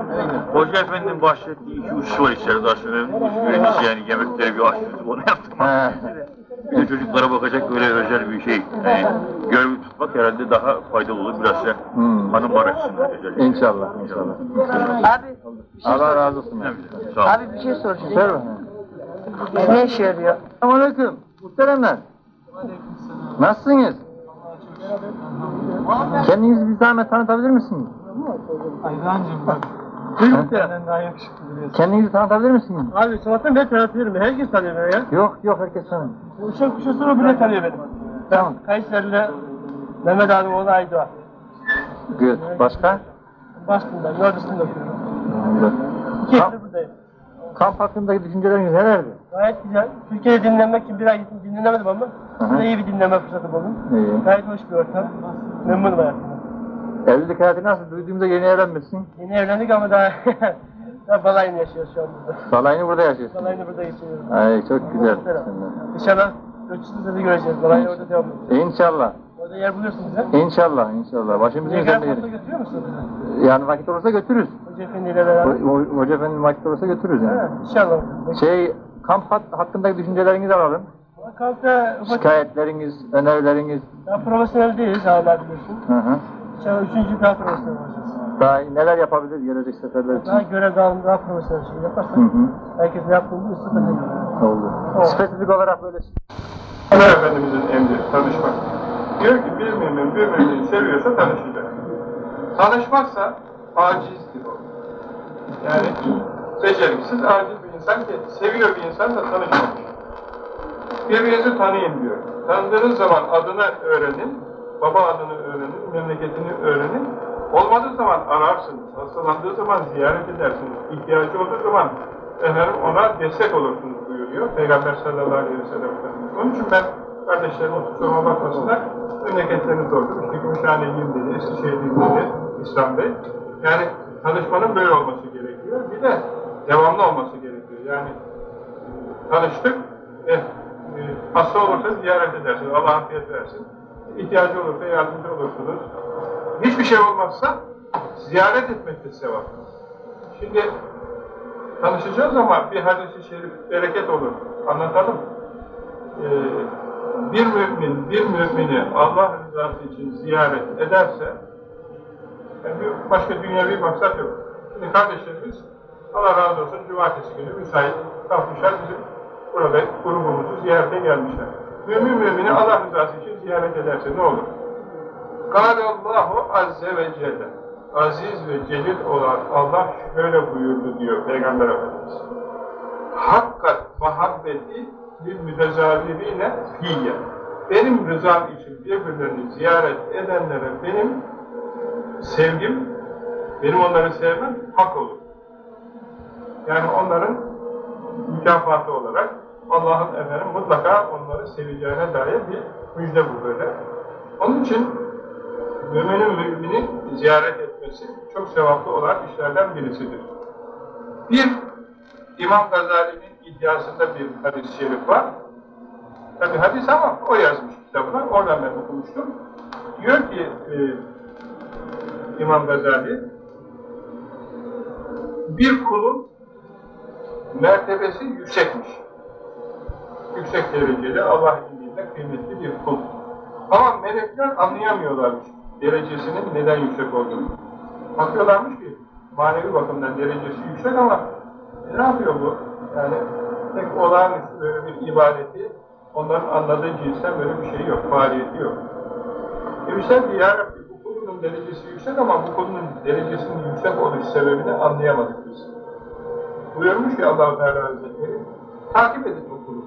Hoca Efendi'nin bahsettiği iki üç var içeride aslında. Birincisi yani yemekleri bir açtırdık onu yaptık. Bir de çocuklara bakacak böyle özel bir şey. Yani görev tutmak herhalde daha faydalı olur. Biraz da Hmm. hanımlar açısından özellikle. İnşallah, inşallah. Abi, bir şey Allah sor- razı olsun. Abi bir şey soracağım. Bakalım. Ne işe yarıyor? Selamünaleyküm. Muhteremler. Nasılsınız? Kendinizi bir zahmet tanıtabilir misiniz? Aydancım bak. Buyurun. Senden daha yakışıklı duruyorsun. Kendinizi tanıtabilir misiniz? Abi sabahtan beri tanıtıyorum. Herkes tanıyor beni ya. Yok, yok herkes tanıyor. Uşak kuşa sonra bile tanıyor beni. Tamam. Kayseri'li Mehmet abi oğlu Aydoğan. Good. Başka? Boston'da, Nordis'inde okuyorum. Good. İki yıldır buradayım. Kamp hakkındaki düşünceleriniz nelerdi? Gayet güzel. Türkiye'de dinlenmek için bir ay gittim dinlenemedim ama burada iyi bir dinleme fırsatı buldum. İyi. Gayet hoş bir ortam. Memnunum hayatımda. Evlilik hayatı nasıl? Duyduğumuzda yeni evlenmişsin. Yeni evlendik ama daha, daha balayını yaşıyoruz şu an burada. Balayını burada yaşıyorsun. Balayını burada geçiriyoruz. Ay çok güzel. İnşallah 300 sene göreceğiz. Balayını orada devam edeceğiz. İnşallah. Orada yer buluyorsun bize. İnşallah, inşallah. Üzerinde foto yeri. götürüyor musun bize? Yani vakit olursa götürürüz. Hoca Efendi'yle beraber. Ho- ho- Hoca efendi vakit olursa götürürüz yani. Ha, inşallah. Şey, kamp hat- hakkındaki düşüncelerinizi alalım. Kampta ufak Şikayetleriniz, önerileriniz. daha profesyonel değiliz hala biliyorsun. Hı hı. İnşallah üçüncü daha profesyonel olacağız. Daha neler yapabiliriz gelecek seferler Daha için? görev dağılımı daha profesyonel şey yaparsak Hı hı. herkes ne yaptığını bilirse de ne Oldu. Spesifik olarak böyle Ömer Efendimizin emri tanışmak. Diyor ki bir mümin bir mümini seviyorsa tanışacak. Tanışmazsa acizdir o. Yani beceriksiz, aciz bir insan ki seviyor bir insan da tanışmamış. Birbirinizi tanıyın diyor. Tanıdığınız zaman adını öğrenin, baba adını öğrenin, memleketini öğrenin. Olmadığı zaman ararsınız, hastalandığı zaman ziyaret edersiniz, ihtiyacı olduğu zaman efendim ona destek olursunuz buyuruyor Peygamber sallallahu aleyhi ve sellem. Onun için ben kardeşlerim kusuruma bakmasınlar, memleketlerini sordum. İşte Gümüşhaneliyim dedi, Eskişehirliyim dedi İslam Bey. Yani tanışmanın böyle olması gerekiyor. Bir de devamlı olması gerekiyor. Yani tanıştık, eh, e, hasta olursa ziyaret edersiniz, Allah afiyet versin. İhtiyacı olursa yardımcı olursunuz. Hiçbir şey olmazsa ziyaret etmekte sevap. Şimdi tanışacağız ama bir hadis-i şerif bereket olur. Anlatalım. Ee, bir mümin, bir mümini Allah rızası için ziyaret ederse yani başka dünyevi maksat yok. Şimdi kardeşlerimiz Allah razı olsun cumartesi günü müsait kalkmışlar bizim burada grubumuzu ziyarete gelmişler. Mümin mümini Allah rızası için ziyaret ederse ne olur? Allahu azze ve celle aziz ve celil olan Allah şöyle buyurdu diyor Peygamber Efendimiz. Hakkat muhabbeti lil mütezavirine fiyye. Benim rızam için birbirlerini ziyaret edenlere benim sevgim, benim onları sevmem hak olur. Yani onların mükafatı olarak Allah'ın efendim mutlaka onları seveceğine dair bir müjde bu böyle. Onun için müminin mümini ziyaret etmesi çok sevaplı olan işlerden birisidir. Bir, İmam Gazali'nin iddiasında bir hadis-i şerif var. Tabi hadis ama o yazmış kitabına, oradan ben okumuştum. Diyor ki e, İmam Gazali, bir kulun mertebesi yüksekmiş. Yüksek dereceli, Allah indinde kıymetli bir kul. Ama melekler anlayamıyorlarmış derecesinin neden yüksek olduğunu. Bakıyorlarmış ki manevi bakımdan derecesi yüksek ama ne yapıyor bu? Yani tek olağanüstü böyle bir ibadeti onların anladığı cinsten böyle bir şey yok, faaliyeti yok. Demişler ki ya Rabbi bu kulunun derecesi yüksek ama bu kulunun derecesinin yüksek oluş sebebini anlayamadık biz. Buyurmuş ki Allah-u Teala Hazretleri takip edin bu kulu.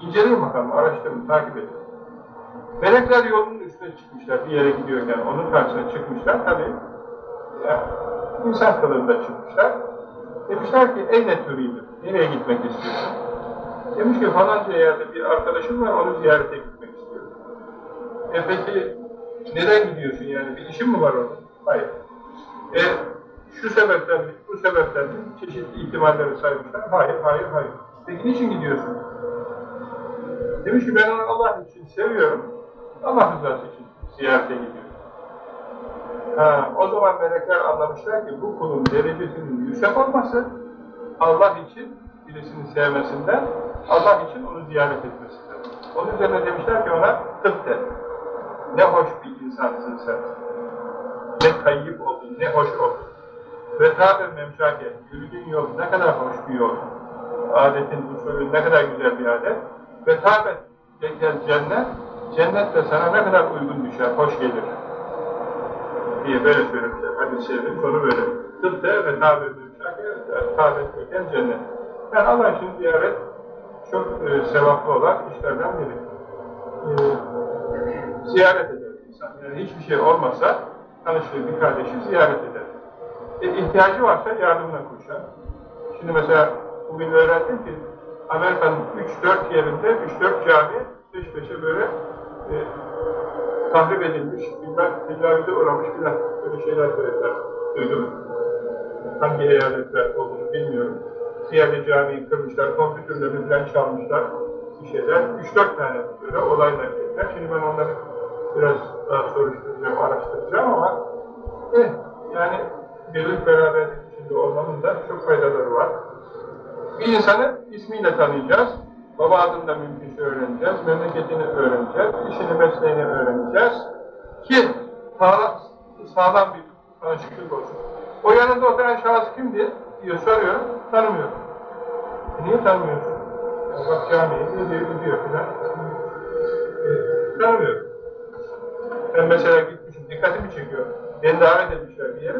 İnceleyin bakalım, araştırın, takip edin. Melekler yolunun üstüne çıkmışlar, bir yere gidiyorken onun karşısına çıkmışlar tabi. Ya, insan kılığında çıkmışlar. Demişler ki ey ne türüydü, nereye gitmek istiyorsun? Demiş ki falanca yerde bir arkadaşım var, onu ziyarete gitmek istiyorum. E peki Neden gidiyorsun yani? Bir işin mi var orada? Hayır. E, şu sebepten, bu sebepten çeşitli ihtimalleri saymışlar. Hayır, hayır, hayır. Peki niçin gidiyorsun? Demiş ki ben onu Allah için seviyorum. Allah rızası için ziyarete gidiyorum. Ha, o zaman melekler anlamışlar ki bu kulun derecesinin yüksek olması Allah için birisini sevmesinden, Allah için onu ziyaret etmesinden. Onun üzerine demişler ki ona tıp de. Ne hoş bir insansın sen. Ne tayyip oldun, ne hoş oldun. Ve tabi memşake, yürüdüğün yol ne kadar hoş bir yol. Adetin usulü ne kadar güzel bir adet. Ve tabi tekel cennet, cennet de sana ne kadar uygun düşer, hoş gelir. Diye böyle söylemişler. Hadis-i şerifin sonu böyle. Tıp de tekel cennet. Yani Allah için ziyaret çok e, sevaplı olan işlerden biri. E, ziyaret eder insan. Yani hiçbir şey olmasa tanıştığı bir kardeşi ziyaret eder. E, ihtiyacı varsa yardımına koşar. Şimdi mesela bugün öğrendim ki Amerika'nın 3-4 yerinde 3-4 cami peş peşe böyle e, tahrip edilmiş, bilmem tecavüze uğramış filan böyle şeyler söylediler, duydum. Hangi eyaletler olduğunu bilmiyorum. Siyerli camiyi kırmışlar, kompütürlerini filan çalmışlar bir şeyler. 3-4 tane böyle olaylar ettiler. Şimdi ben onları biraz daha soruşturacağım, araştıracağım ama eh, yani birlik beraberlik içinde olmanın da çok faydaları var. Bir insanı ismiyle tanıyacağız. Baba adını da mümkünse öğreneceğiz. Memleketini öğreneceğiz. işini mesleğini öğreneceğiz. Ki sağlam, sağlam bir tanışıklık olsun. O yanında oturan şahıs kimdi diye soruyorum. Tanımıyorum. Niye tanımıyorsun? Ya bak camiye gidiyor, gidiyor filan. E, tanımıyorum. Ben mesela gitmişim, dikkatimi çekiyor. Beni davet etmişler bir yere.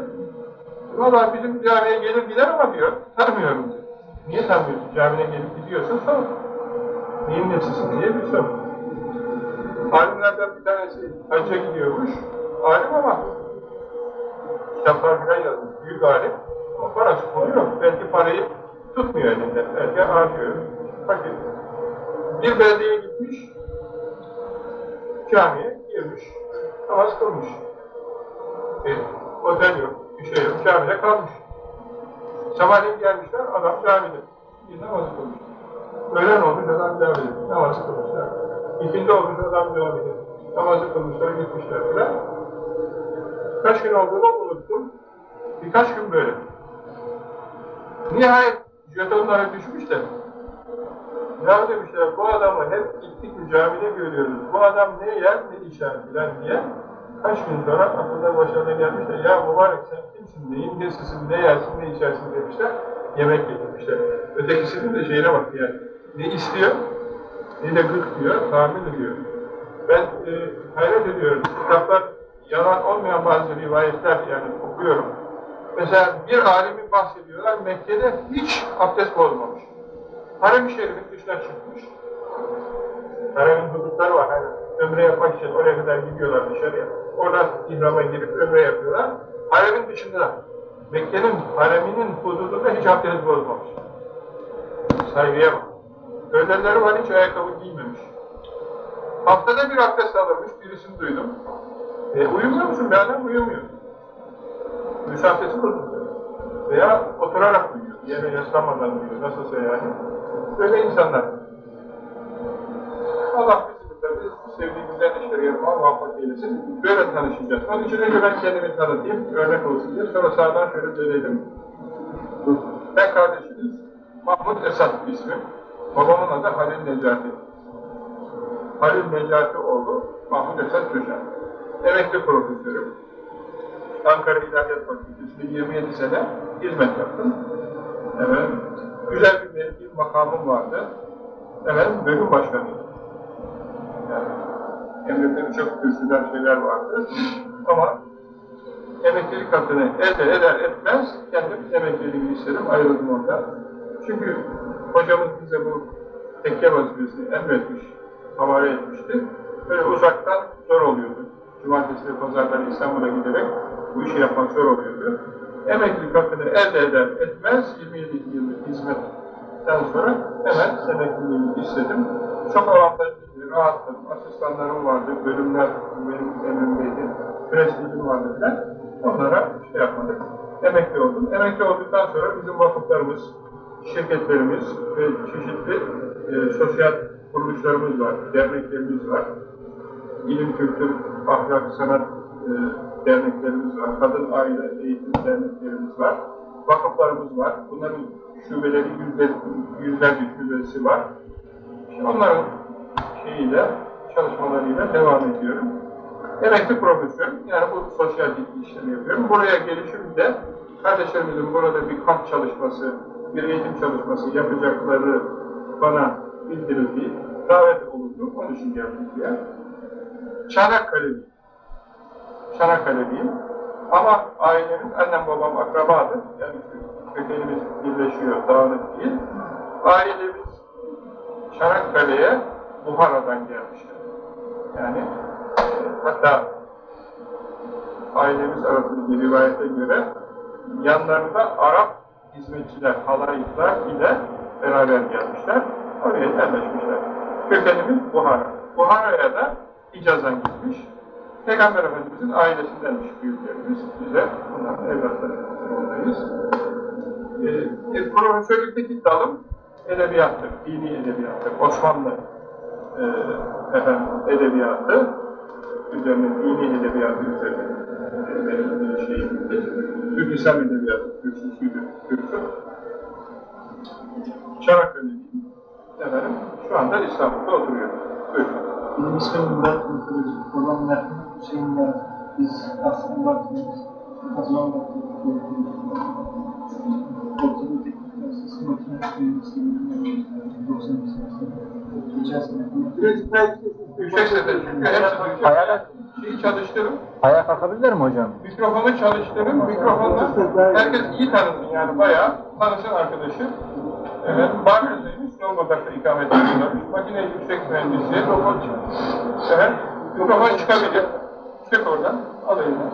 Valla bizim camiye gelir gider ama diyor, tanımıyorum diyor. Niye tanımıyorsun? Camine gelip gidiyorsun sor. Neyin nesisin diye bir sor. Alimlerden bir tanesi hacca gidiyormuş. Alim ama kitaplar filan yazmış. Büyük alim. Ama parası yok. Belki parayı tutmuyor elinde. Belki harcıyor. Fakir. Bir beldeye gitmiş. Camiye girmiş. Namaz kılmış. E, otel yok. Bir şey yok. Camide kalmış. Sabahleyin gelmişler, adam camide. Bir namaz kılmış. Öğlen olmuş, adam camide. Namaz kılmışlar. İkindi olmuş, adam camide. Namazı kılmışlar, gitmişler filan. Kaç gün olduğunu unuttum. Birkaç gün böyle. Nihayet jetonlara düşmüş de ya demişler bu adamı hep gittik mi camide görüyoruz. Bu adam ne yer ne içer filan diye. Kaç gün sonra akıllar başlarına gelmiş de ya mübarek sen kimsin, neyin nesisin, ne yersin, ne içersin demişler. Yemek getirmişler. Ötekisinin de şeyine bak yani. Ne istiyor, ne de gık diyor, tahammül ediyor. Ben e, hayret ediyorum. Kitaplar yalan olmayan bazı rivayetler yani okuyorum. Mesela bir alimi bahsediyorlar, Mekke'de hiç abdest bozmamış. Harem-i Şerif'in dışına çıkmış. Haremin hudutları var, hani ömre yapmak için oraya kadar gidiyorlar dışarıya. Oradan ihrama girip ömre yapıyorlar. Haremin dışında, Mekke'nin hareminin hududunda hiç abdest bozmamış. Saygıya bak. Öyleleri var hiç ayakkabı giymemiş. Haftada bir abdest alırmış, birisini duydum. E, uyumuyor musun? Bir adam uyumuyor. Müsafesi bozuluyor. Veya oturarak uyuyor. Yere yaslanmadan uyuyor. Nasılsa yani. Böyle insanlar. Allah bizim biz sevdiğimizden işleri yapmaya muvaffak eylesin. Böyle tanışacağız. Onun için önce ben kendimi tanıtayım, örnek olsun diye. Sonra sağdan şöyle dönelim. Ben kardeşiniz. Mahmut Esat ismim. Babamın adı Halil Necati. Halil Necati oğlu Mahmut Esat Köşen. Emekli profesörüm. Ankara İlahiyat Fakültesi'nde 27 sene hizmet yaptım. Evet. Güzel bir mevki makamım vardı. Evet, bölüm başkanıydım. Yani, emretleri çok kürsüden şeyler vardı. Ama emeklilik hakkını elde eder etmez, kendim emekliliğimi istedim, ayrıldım orada. Çünkü hocamız bize bu tekke vazifesini emretmiş, havale etmişti. Böyle uzaktan zor oluyordu. Cumartesi ve pazarları İstanbul'a giderek bu işi yapmak zor oluyordu. Emeklilik hakkını elde eder etmez, 27 yıllık hizmetten sonra hemen emekliliğimi istedim. Çok avantajlıydı, rahattım. Asistanlarım vardı, bölümler benim emrimdeydi. Prestijim vardı filan. Onlara şey yapmadık. Emekli oldum. Emekli olduktan sonra bizim vakıflarımız, şirketlerimiz ve çeşitli e, sosyal kuruluşlarımız var, derneklerimiz var. İlim, kültür, ahlak, sanat e, derneklerimiz var. Kadın aile eğitim derneklerimiz var. Vakıflarımız var. Bunların şubeleri, yüzler, yüzlerce şubesi var. İşte onların şeyiyle, çalışmalarıyla devam ediyorum. Emekli profesör, yani bu sosyal işlemi yapıyorum. Buraya gelişimde kardeşlerimizin burada bir kamp çalışması, bir eğitim çalışması yapacakları bana bildirildi, davet olundu. Onun için geldim buraya. Çanakkale'liyim. Çanakkale'liyim. Ama ailemiz, annem babam akrabadır. Yani kökenimiz birleşiyor, dağınık değil. Ailemiz Çanakkale'ye Buhara'dan gelmişler. Yani e, hatta ailemiz arasındaki rivayete göre yanlarında Arap hizmetçiler, halayıklar ile beraber gelmişler. Oraya yerleşmişler. Kökenimiz Buhara. Buhara'ya da Hicaz'dan gitmiş. Peygamber Efendimiz'in ailesindenmiş büyüklerimiz. Bize bunların evlatları oradayız. E, e, profesörlükteki dalım edebiyattır, dini edebiyattır. Osmanlı e, efendim, edebiyatı üzerine, dini edebiyatı üzerine e, benim şeyimdir. Türk Edebiyatı kürsüsüydü, kürsü. Çanakkale'liyim. Efendim, şu anda İstanbul'da oturuyorum. Buyurun. Murat Mutlucu. Babam Mert'in Hüseyin'le biz aslında baktığımız kazanma Ortada Teknik Üniversitesi Makine Mühendisliği'nin 90 Geçen sene. Yüksek sesle Şeyi çalıştırın, ayağa kalkabilirler mi hocam? mikrofonu çalıştırın, mikrofonla herkes iyi tanısın yani bayağı tanısın arkadaşı. Evet, Barkız'ıymış, Zonguldak'ta ikamet ediyorlarmış. Makine yüksek mühendisi, robot Evet, mikrofon çıkabilir. Çık oradan, al eline.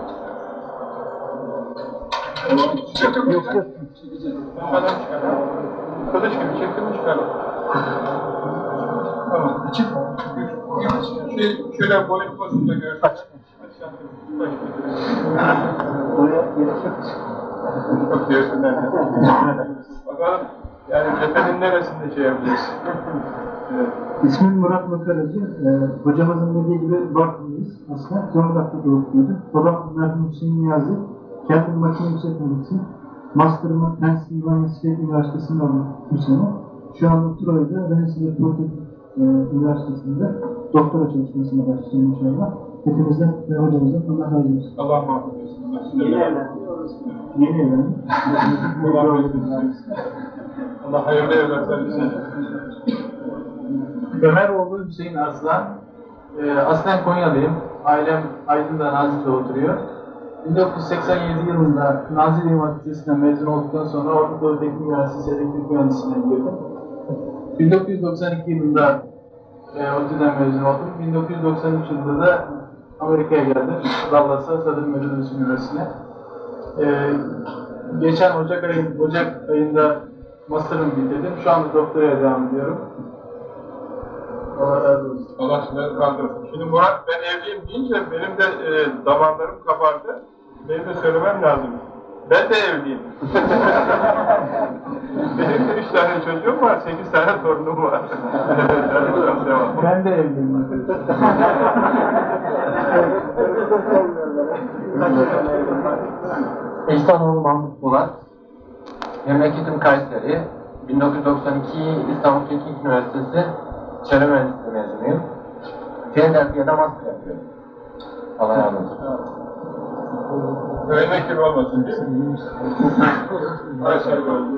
Çıkabilir. Adam çıkar. Kılıç gibi çekti mi çıkar. Tamam. Açık. Şey, şöyle boyut basınca görsün. Aç. Oraya gerek yok. Çok diyorsun nerede? Bakalım, yani cephenin neresinde şey yapacağız? Evet. İsmim Murat Makaracı. Ee, hocamızın dediği gibi Bartın'dayız. Aslında Zonguldak'ta doğup büyüdüm. Babam Mert'in Hüseyin Niyazi. Kendim makine yüksek mühendisi. Master'ımı Pennsylvania State Üniversitesi'nde aldım bu sene. Şu anda Troy'da Rensselaer Politeknik e, Üniversitesi'nde doktora çalışmasına başlayacağım inşallah. Hepinizden ve hocamızdan Allah razı olsun. Allah muhafaza etsin. Yeni evlendim. Allah hayırlı evlatlar versin. Ömeroğlu Hüseyin Arslan. Ee, aslen Konyalıyım. Ailem Aydın'da Nazilli'de oturuyor. 1987 yılında Nazilli Hatip'sinden mezun olduktan sonra Orta Teknik Üniversitesi Elektrik Mühendisliğine girdim. 1992 yılında e, ODTÜ'den mezun oldum. 1993 yılında da Amerika'ya geldim. Dallas'a Southern Methodist Üniversitesi'ne. Ee, geçen Ocak, ayın, Ocak ayında master'ımı bitirdim. Şu anda doktoraya devam ediyorum. Allah razı olsun. Allah sizden razı olsun. Şimdi Murat ben evliyim deyince benim de e, damarlarım kabardı. Benim de söylemem lazım. Ben de evliyim. benim de üç tane çocuğum var, sekiz tane torunum var. Ben de evliyim. İhsanoğlu Mahmut Bulat. Memleketim Kayseri. 1992 İstanbul Teknik Üniversitesi Çevre Mühendisliği mezunuyum. Philadelphia'da master yapıyorum. Allah razı olsun. Öğrenmek gibi olmasın mi? Kayseri oldu.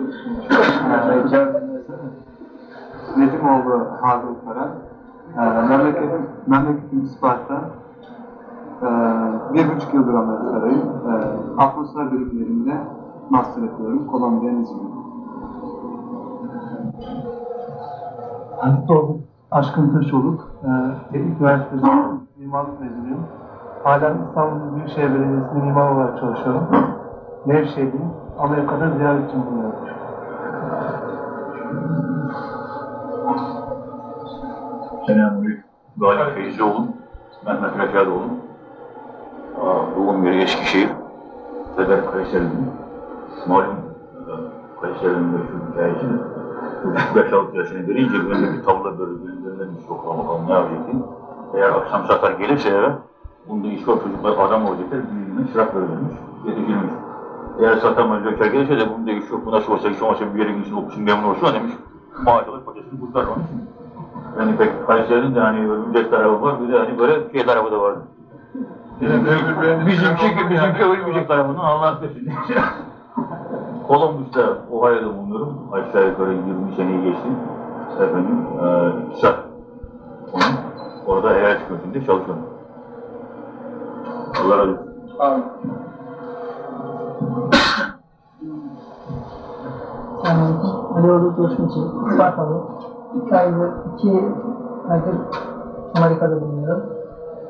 Nedimoğlu Hazım Karan. Ee, memleketim, memleketim Isparta. Ee, bir buçuk yıldır Amerika'dayım. Ee, atmosfer bilimlerinde master yapıyorum. Kolombiya'nın İzmir'de. Halit Doğdu, Aşkın Taşoluk. Teknik Üniversitesi mimarlık mezunuyum. Halen İstanbul Büyükşehir Belediyesi'nde mimar olarak çalışıyorum. Nevşehir'deyim. Amerika'da ziyaret için bulunuyorum. Büyük Galip Feyzioğlu, Mehmet Reşadoğlu. Doğum yeri Eskişehir. Peder Kayseri'nin. Malum Kayseri'nin meşhur hikayesi. Çocuk 5-6 yaşına gelince önünde bir tavla böyle gönderilmiş yok ama bakalım ne yapacaktı. Eğer akşam satar gelirse eve, bunda iş var çocuklar adam olacaklar, büyüğüne çırak verilmiş, yetişilmiş. Eğer satamaz joker gelirse de bunda iş yok, bu nasıl olsa iş olmasa bir yere gitsin okusun memnun olsun demiş. Maaş alır kocasını kurtarmamış. Yani pek Kayseri'nin de hani örümcek tarafı var, bir de hani böyle şey tarafı da var. Bizimki, bizimki örümcek tarafından Allah affetsin. Columbus'ta, Ohio'da bulunuyorum. Aşağı yukarı 20 seneyi geçti. Efendim, e, iktisat. Onun, orada eyalet hükümetinde çalışıyorum. Allah razı olsun. Selamünaleyküm. Ali Oğlu Coşkunçi, Ispartalı. İki aydır, iki aydır Amerika'da bulunuyorum.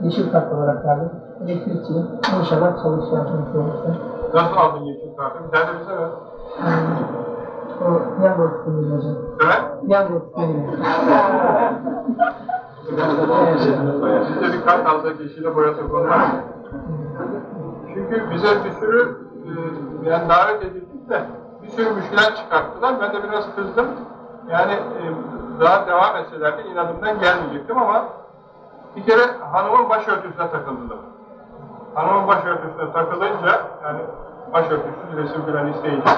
Yeşil kart olarak geldim. Elektrikçiyim. İnşallah çalışacağım sonuçta. Nasıl aldın yeşil kartı? Bir tane bize ver. O piyango sistemi hocam. Evet. Piyango sistemi. Siz de bir kart alsak yeşile boyasak olmaz mı? Çünkü bize bir sürü e, yani davet edildik de bir sürü müşkiler çıkarttılar. Ben de biraz kızdım. Yani e, daha devam etselerdi inadımdan gelmeyecektim ama bir kere hanımın başörtüsüne takıldılar. Hanımın başörtüsüne takılınca yani başörtüsüz resim falan isteyince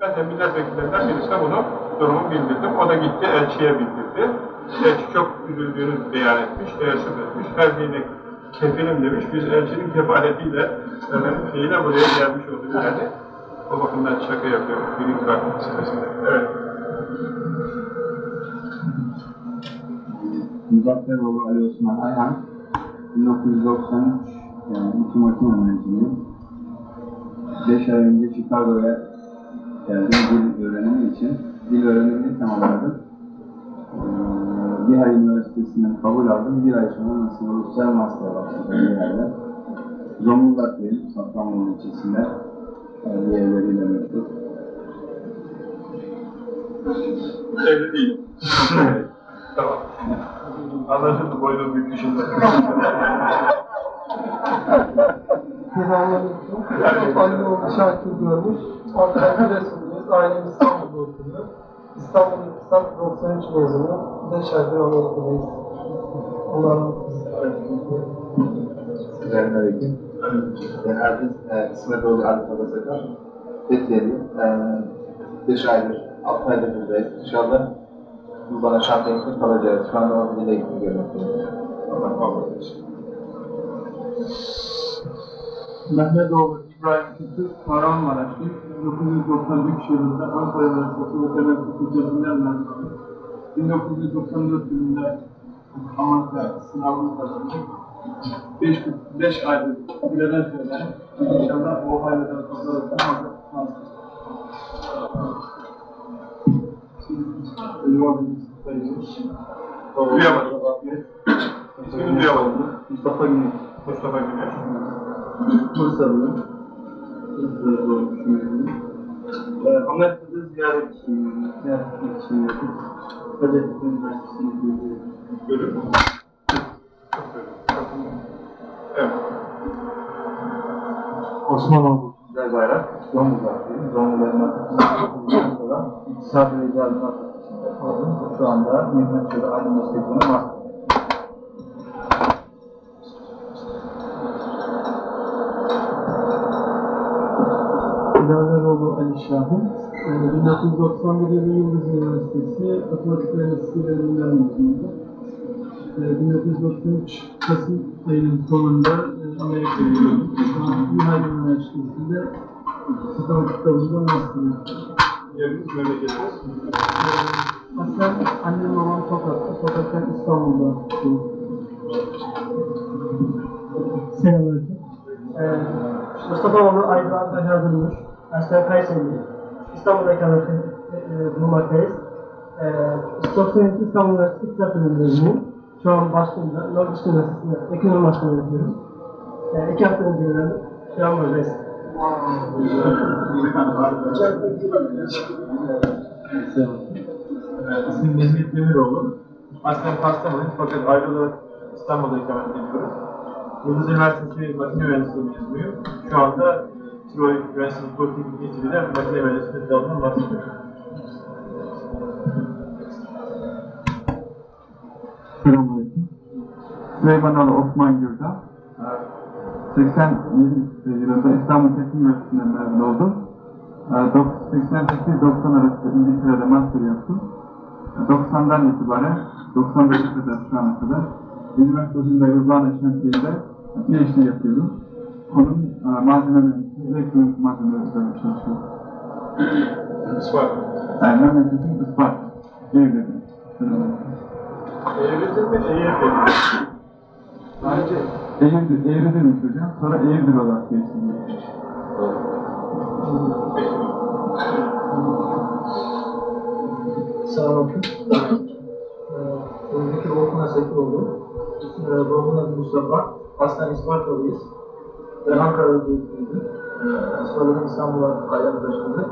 ben de milletvekillerinden birisine bunu durumu bildirdim. O da gitti elçiye bildirdi. Elçi çok üzüldüğünü beyan etmiş, teessüf etmiş. Her şeyine kefilim demiş. Biz elçinin kefaletiyle efendim, şeyle buraya gelmiş olduk yani. O bakımdan şaka yapıyorum. Rakım meselesinde. Evet. Muzafferoğlu Ali Osman Ayhan 1993 yani makine öğrencisiyim. 5 ay önce Chicago'ya geldim dil öğrenimi için. Dil öğrenimini tamamladım. Ee, bir ay üniversitesinden kabul aldım. Bir ay sonra nasıl ulusal master başladım bir yerde. Zonguldak'tayım, Safranbolu ilçesinde. Yani diğerleriyle meşhur. Evli değilim. tamam. Anlaşıldı boynum büyük düşünme. Selamünaleyküm. Ali Oğlu Şakir görmüş. Resimdeyiz. Ailem İstanbul'da oturuyor. İstanbul İktisat 93 mezunu. 5 aydır Amerika'dayız. Allah'ın Selamünaleyküm. Ben Aziz e, İsmetoğlu Ali Babasakar. Fethiye'liyim. E, 5 aydır, 6 aydır buradayım. İnşallah bu bana şampiyonluk kalacağız. Şu anda onu dile gitmeyi görmekteyim. Allah kabul etsin. Mehmetoğlu İbrahim Kütü, Kahramanmaraşlı, 1993 yılında Ankara Üniversitesi Veteriner Fakültesinden mezun oldum. 1994 yılında Amasya sınavını kazandım. 5, 5 aydır Philadelphia'da inşallah Ohio'dan sonra da Duyamadım. İsmini duyamadım. Mustafa Güneş. Mustafa Güneş. Bursa'lı. Bursa'da doğmuşum. Ee, Amerika'da ziyaret için, ziyaret için yapıp Gazetesi Üniversitesi'ne gidiyorum. Görür mü? Evet. Osmanoğlu Güzel Bayrak, Zonguldak'tayım. Zonguldak'ın arkasından İktisat ve kaldım. Şu anda Mehmet Çölü Ali Meslekliğine master. İlhaneroğlu Ali Şahin. Ee, 1991 yılı Yıldız Üniversitesi Matematik Mühendisliği bölümünden mezunuydu. Ee, 1993 Kasım ayının sonunda e, Amerika'ya geldim. Şu an Yunan Üniversitesi'nde matematik dalında master yapıyorum. Yeriniz memleketiniz. Ee, Aslen annem babam Tokat'ta, Tokat'tan İstanbul'da. Selamünaleyküm. Ee, Mustafa Oğlu Aydoğan'da yazılmış. Aslen Kayseri. İstanbul'da ikamet bulunmaktayız. Ee, 92 İstanbul Üniversitesi İktisat Bölümündeyim. Şu an başlığında Nordisk Üniversitesi'nde ekonomi başkanı yapıyorum. Ee, iki hafta önce öğrendim. Şu an buradayız. İsmim Mehmet Demiroğlu. Aslen Kastamonuyuz fakat aile olarak İstanbul'da ikamet ediyoruz. Yıldız Üniversitesi Makine Mühendisliği mezunuyum. Şu anda e, Troy Üniversitesi Politeknik İTÜ'de Makine Mühendisliği dalından bahsediyorum. Selamünaleyküm. Süleymanoğlu Osman Gürda. 87 yılında İstanbul Teknik Üniversitesi'nden mezun oldum. 88-90 arası İngiltere'de master yaptım. 90'dan itibaren 95'e kadar şu ana kadar üniversitesinde Yıldızlarla Şemsiye'de PhD yapıyorum. Konum e, malzeme mühendisliği, elektronik malzeme üzerine çalışıyorum. İspat. Yani memleketim Isparta. Evledim. Eğritin mi? Eğritin. Önce Eğirdir, Eğirdir'miş hocam. Sonra Eğirdir olarak değiştirdim. Selamünaleyküm. Ee, Önceki Volkan'a sekir oldu. Ee, Babamın adı Mustafa. Aslen İspartalıyız. Ben Ankara'da büyüdüm. Ee, sonradan İstanbul'a ailem taşındı.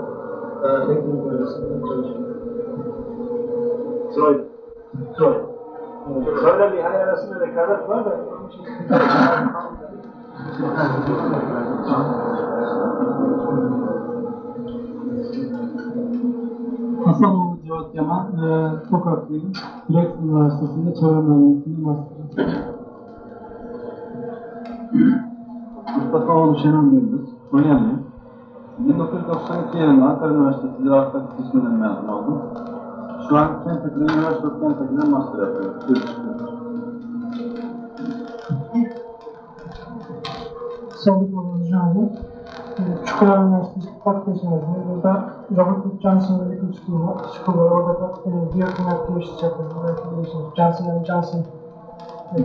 Ee, elektrik mühendisliğinde çalışıyorum. Troy. Troy. Troy'la Lihane arasında rekabet var da. onun için- Hasanoğlu Cevat Yaman, e, Tokatlıyım. Direkt Üniversitesi'nde çevre mühendisliğinde master. Mustafa Oğlu Şenol Yıldız, Konyalıyım. 1992 yılında Ankara Üniversitesi Ziraat Fakültesi'nden mezun oldum. Şu an Kentucky'de Üniversite Kentucky'de master yapıyorum. Türk Sadık Oğuzcan'ı. Çukurova Üniversitesi Fakültesi mezunu. Burada Robert Wood Johnson Medical School var. School var. Orada da e, biyokimya PhD yapıyorum. Belki biliyorsunuz. Johnson Johnson e,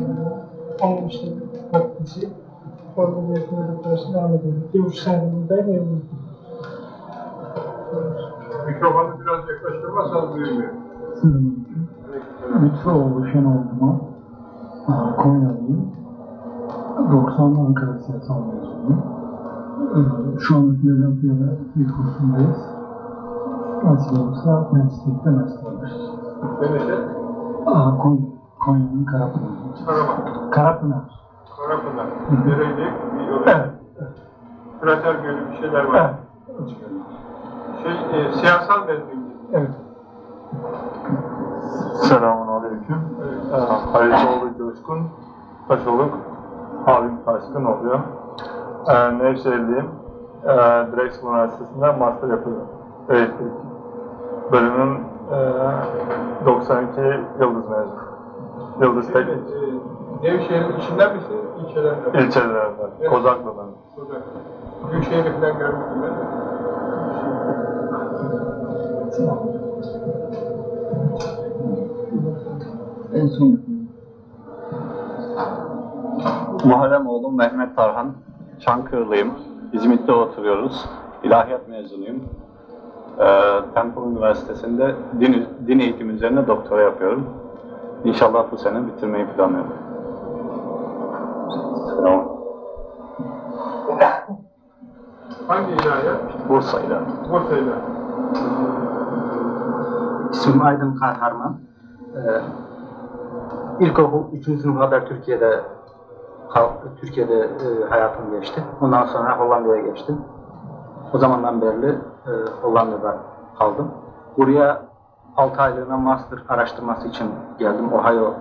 onun işte fakültesi. Orada biyokimya doktorası devam ediyorum. Bir senedir buradayım. Evliyim. Mikrofonu biraz yaklaştırmazsanız duyulmuyor. Selamünaleyküm. Lütfüoğlu Şenol Duman. Konyalıyım. 90 Ankara Siyasal mezunuyum. Ee, Şu an Philadelphia'da bir kursundayız. Nasıl olursa meslekte mesleğimiz. Menişe, Aa, Konya, Konya'nın Karapınar. Karaman, Karapınar. Karapınar, Derelik, bir. Evet. Krater Gölü bir şeyler var. Evet. Şey, e, siyasal mezuniyim. Evet. Selamun Aleyküm. Ee, Halitoğlu Coşkun, Taşoluk, abim Taşkın oluyor. Ee, Nevşehirliyim. Ee, Drexel Üniversitesi'nde master yapıyorum. Elektrik. Bölümüm e, 92 Yıldız mezunu. Yıldız Şey, Teknik. e, Nevşehir'in içinden misin, ilçelerinden? mi? İlçelerinden, Kozaklı'dan. Kozak. Büyükşehir'i falan görmüştüm ben de. En son Muharrem oğlum Mehmet Tarhan. Çankırılıyım. İzmit'te oturuyoruz. İlahiyat mezunuyum. Ee, Temple Üniversitesi'nde din, din eğitimi üzerine doktora yapıyorum. İnşallah bu sene bitirmeyi planlıyorum. Selam. Hangi ilahiyat? Bursa'yla. Bursa'yla. İsmim Aydın Kahraman. Ee, ilkokul 3. sınıfa kadar Türkiye'de Türkiye'de e, hayatım geçti. Ondan sonra Hollanda'ya geçtim. O zamandan beri e, Hollanda'da kaldım. Buraya 6 aylığına master araştırması için geldim Ohio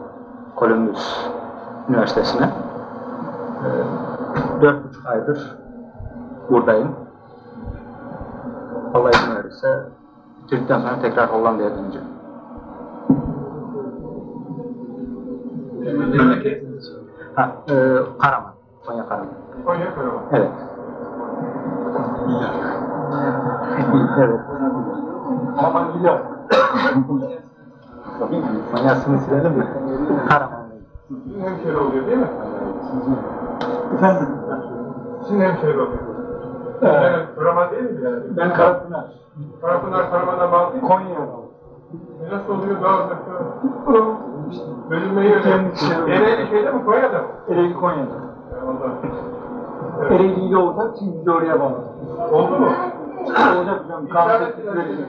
Columbus Üniversitesi'ne. E, 4,5 aydır buradayım. Allah izin verirse bitirdikten sonra tekrar Hollanda'ya döneceğim. Memleketiniz. Ha, e, Karaman. Konya Karaman. Konya Karaman. Evet. evet. Aman İlah. Manyasını silelim mi? Karamanlıyım. Sizin hemşehri oluyor değil mi? Efendim? Sizin hemşehri oluyor. Yani Karaman değil mi yani? Ben Karapınar. Karapınar Karaman'a bağlı değil mi? Konya'da. E Nasıl oluyor daha uzak? Bölünmeyi öyle. Ereğli şeyde mi? Konya'da mı? Ereğli Konya'da. Ya Allah. Ereğli ile olacak, şimdi de oraya bağlı. Oldu mu? Olacak hocam, teklifleri.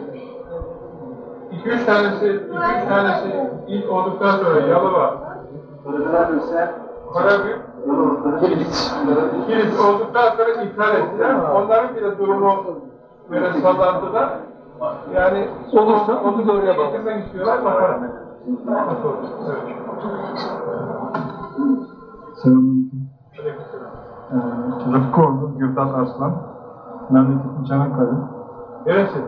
iki üç tanesi, iki üç tanesi ilk olduktan sonra Yalova, Karabük, Kilis. Kilis olduktan sonra iptal ettiler. Onların bile durumu böyle sallantıda. Yani olursa onu da oraya getirmek istiyorlar. Bakalım. Nasıl olur? Evet. Selamünaleyküm. Ee, Rıfkı oldu, Gürdat Arslan. Memleketim Çanakkale. Neresi?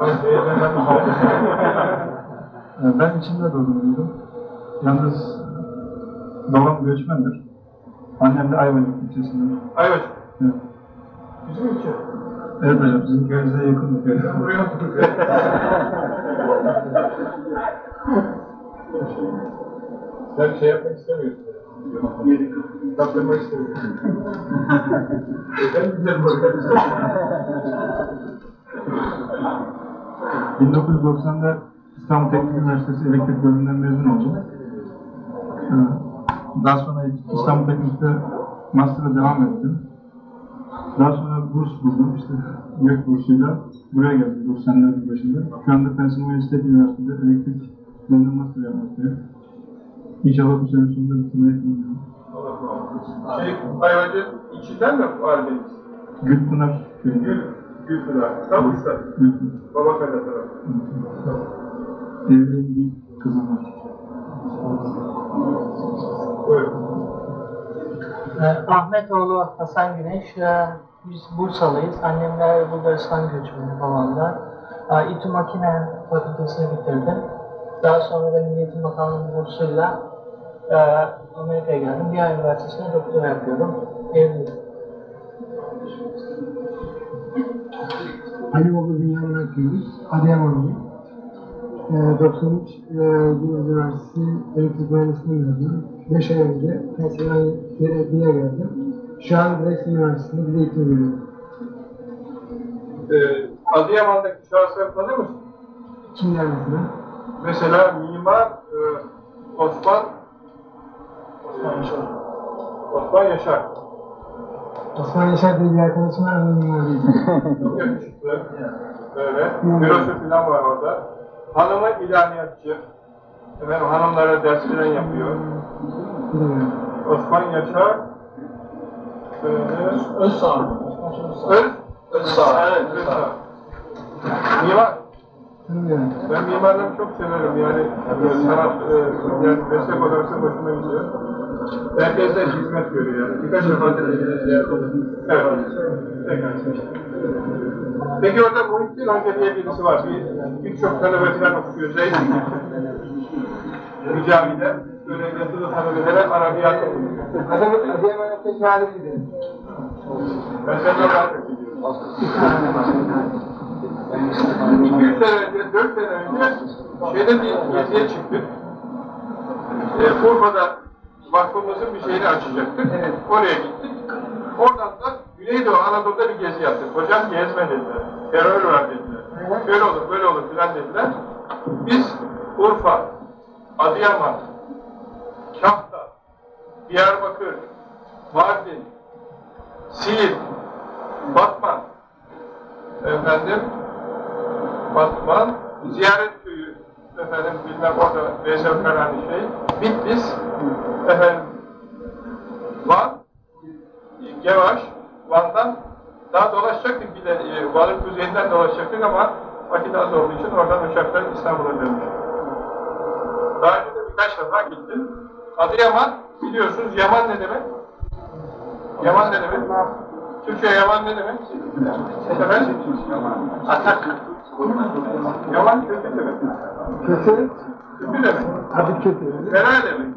Bak, beğenmem. Ee, ben içinde doğdum. Yalnız babam göçmendir. Annem de Ayvalık ilçesinde. Ayvacık. Evet. Bizim ülke. Evet hocam, sizin köyünüze yakın bir köy. Buraya oturduk. Sen şey yapmak istemiyorsun. Kaptırmak istemiyorsun. Ben gidelim bakalım. 1990'da İstanbul Teknik Üniversitesi Elektrik Bölümünden mezun oldum. Daha sonra İstanbul Teknik'te master'a devam ettim. Daha sonra burs buldum işte gök bursuyla buraya geldim 90'ların başında. Şu anda Pennsylvania State Üniversitesi'de elektrik bölümünde master yapmaktayım. İnşallah bu sene sonunda bitirmeyi planlıyorum. Şey, Ayvacık içinden mi var deniz? Gülpınar. Gül, Gülpınar. Tam uçta. Baba kadar tarafı. Bir kızım var. Buyurun. Ee, Ahmetoğlu Hasan Güneş. Ee, Biz Bursalıyız. Annemler Bulgaristan göçmeni babam da. Ee, İTÜ Makine Fakültesini bitirdim. Daha sonra da Milli Eğitim Bakanlığı bursuyla e, Amerika'ya geldim. Diğer üniversitesinde doktora yapıyorum. Evliyim. Ali Baba Dünyalar yapıyoruz. Adıyamanlıyım. Ee, 93 e, Üniversitesi Elektrik Mühendisliği mezunuyum. 5 ay önce Pennsylvania'ya geldim. Şu an Drexel Üniversitesi'nde bir eğitim görüyorum. Ee, Adıyaman'daki şahısları tanır mısın? Kimler mesela? Mesela mimar e, Osman Osman Yaşar. Osman Yaşar. Osman Yaşar diye bir arkadaşım var ama mimar değil. Çok yakışıklı. Böyle. Bürosu falan var orada. Hanımı ilahiyatçı. Efendim hanımlara ders falan yapıyor. Osman Yaşar. Özsağ. Öz. Özsağ. Evet, Özsağ. Mimar. Ben mimarları çok severim yani e, sanat, e, yani meslek olarak da hoşuma gidiyor. Herkes de hizmet görüyor. Birkaç defa da Evet. Tekrar. Peki orada Muhittin Hoca diye birisi var. Bir, birçok talebe falan okuyor. Zeyd. Bir camide. Böyle yatılı talebelere Arabiyat okuyor. Adamın Adıyaman'a tekrar gidelim. Ben senden. İki üç sene önce, dört sene önce şeyde bir geziye çıktık. E, Urfa'da vakfımızın bir şeyini açacaktık. Oraya gittik. Oradan da Güneydoğu Anadolu'da bir gezi yaptık. Hocam gezme dediler. Terör var dediler. Şöyle olur, böyle olur filan dediler. Biz Urfa, Adıyaman, Kahta, Diyarbakır, Mardin, Siirt, Batman, efendim, Batman, ziyaret efendim bilmem orada Veysel Karani şey, Bitlis, efendim, Van, Gevaş, Van'dan daha dolaşacaktık bir de e, Van'ın kuzeyinden dolaşacaktık ama vakit az olduğu için oradan uçakla İstanbul'a dönmüş. Daha önce de birkaç defa gittim. Adıyaman, biliyorsunuz Yaman ne demek? Yaman ne demek? Türkçe Yaman ne demek? Efendim? Atak. Yaman kötü demek. Kötü. Kötü demek. Adı kötü. Fena demek.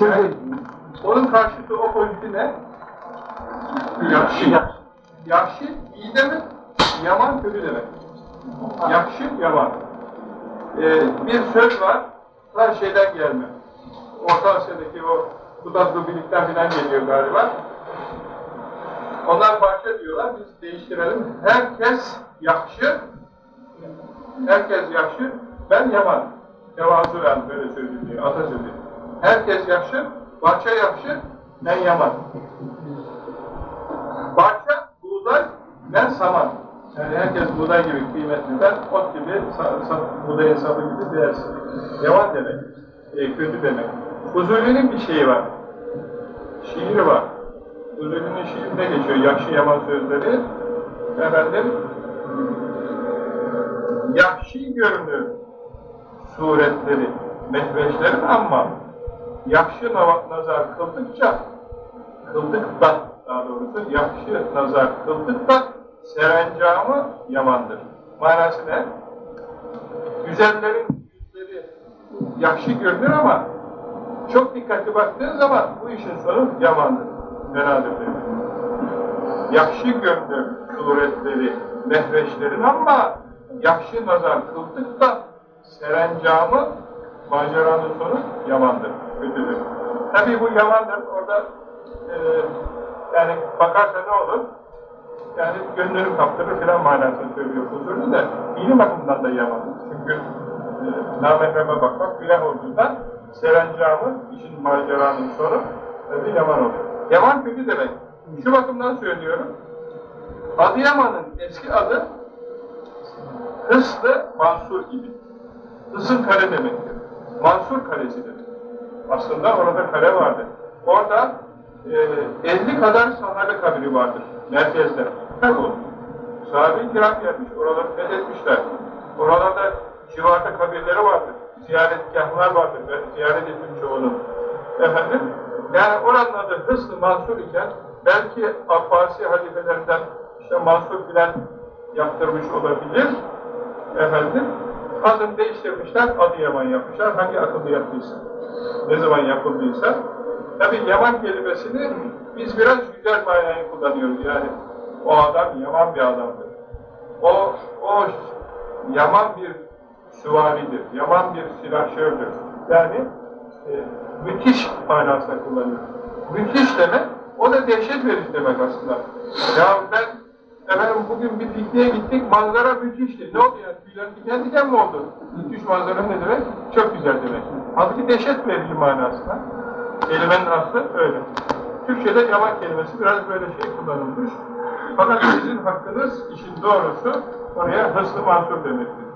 Yani, onun karşıtı opoziti ne? Yakşı. Yakşı iyi demek, yaman kötü demek. Yakşı, yaman. Ee, bir söz var, her şeyden gelme. Orta Asya'daki o Kutazlı birlikten filan geliyor galiba. Onlar parça diyorlar, biz değiştirelim. Herkes yakşı, herkes yakşı, ben yaman. Tevazu yani böyle söyleniyor, atasözü. Herkes yakşı, bahçe yakşı, ben yaman. Bahçe, buğday, ben saman. Yani herkes buğday gibi kıymetli der, ot gibi, buğday hesabı gibi değersiz. Yavan demek, e, kötü demek. Fuzuli'nin bir şeyi var, şiiri var. Fuzuli'nin şiirinde geçiyor, yakşı yaman sözleri. Efendim, yakşı görünür suretleri, mehveşlerin ama yakşı na- nazar kıldıkça, kıldık da daha doğrusu, yakşı nazar kıldık da serencamı yamandır. Manası ne? Güzellerin yüzleri yakşı görünür ama çok dikkatli baktığın zaman bu işin sonu yamandır. Fenadır diyor. Yakşı görünür suretleri, mehveşlerin ama yakşı nazar kıldık da serencamı maceranın sonu yamandır, kötüdür. Tabii bu yamandır, orada e, yani bakarsa ne olur? Yani gönlünü kaptırır filan manasını söylüyor huzurlu da ilim bakımından da yamandır. Çünkü e, namahreme bakmak günah olduğundan serencamı, işin maceranın sonu tabii yaman olur. Yaman kötü demek. Şu bakımdan söylüyorum. Adıyaman'ın eski adı Hıslı Mansur gibi. Hısın kale demektir. Mansur kalesi demek. Aslında orada kale vardı. Orada e, 50 kadar sahabe kabri vardır. Merkezde. Kayboldu. Sahabe-i kiram gelmiş. Oraları fethetmişler. Oralarda civarda kabirleri vardır. Ziyaretgahlar vardır. Ben ziyaret ettim çoğunu. Efendim, yani oranın adı Hıslı Mansur iken belki Abbasi halifelerinden işte Mansur filan yaptırmış olabilir. Efendim, adını değiştirmişler, adı Yaman yapmışlar. Hangi akıllı yaptıysa, ne zaman yapıldıysa. Tabi Yaman kelimesini biz biraz güzel manayı kullanıyoruz. Yani o adam Yaman bir adamdır. O, o Yaman bir süvaridir, Yaman bir silahşördür. Yani e, müthiş manasında kullanıyor. Müthiş demek, o da dehşet verici demek aslında. Ya ben Efendim bugün bir pikniğe gittik, manzara müthişti. Ne oldu ya? Tüyler diken diken mi oldu? Müthiş manzara ne demek? Çok güzel demek. Halbuki dehşet verici manasına. Kelimenin aslı öyle. Türkçe'de yaman kelimesi biraz böyle şey kullanılmış. Fakat sizin hakkınız, işin doğrusu oraya hıslı mansur demektir.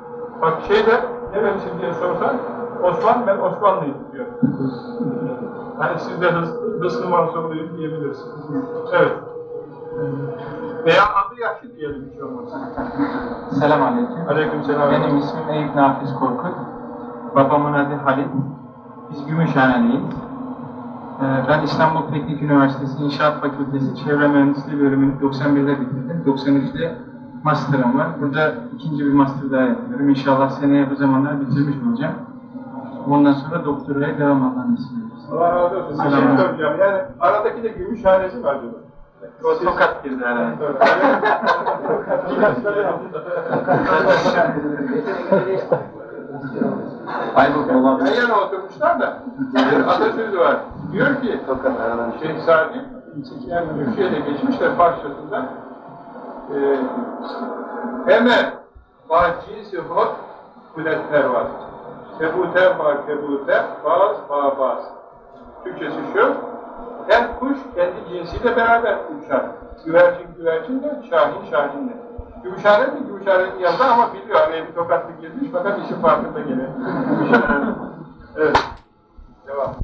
Bak şeyde, nerelisin diye sorsan, Osman, ben Osmanlıyım diyor. hani siz de hıslı mansurluyum diyebilirsiniz. Evet. Veya adı yaşlı diyelim hiç olmazsa. Selam aleyküm. Aleyküm selam. Benim ismim Eyüp Nafiz Korkut. Babamın adı Halit. Biz Gümüşhaneliyiz. Ee, ben İstanbul Teknik Üniversitesi İnşaat Fakültesi Çevre Mühendisliği bölümünü 91'de bitirdim. 93'te master'ım var. Burada ikinci bir master daha yapıyorum. İnşallah seneye bu zamanlar bitirmiş olacağım. Ondan sonra doktoraya devam Allah'ın izniyle. Allah razı olsun. Şey soracağım. Yani aradaki de gümüş hanesi var diyor. O tokat girdi herhalde. Aynen olan. Yan yana oturmuşlar da bir atasözü var. Diyor ki Şeyh Sadi Türkiye'de geçmişler parçasında e, Eme bahçisi hot kulet pervaz Kebute ba kebute baz ba baz Türkçesi şu Her kuş kendi cinsiyle beraber uçar. Güvercin güvercinle, şahin şahinle. Gümüşhane mi? Gümüşhane'nin yanında ama biliyor araya bir tokatlık girmiş fakat işin farkında gene. Evet. Devam.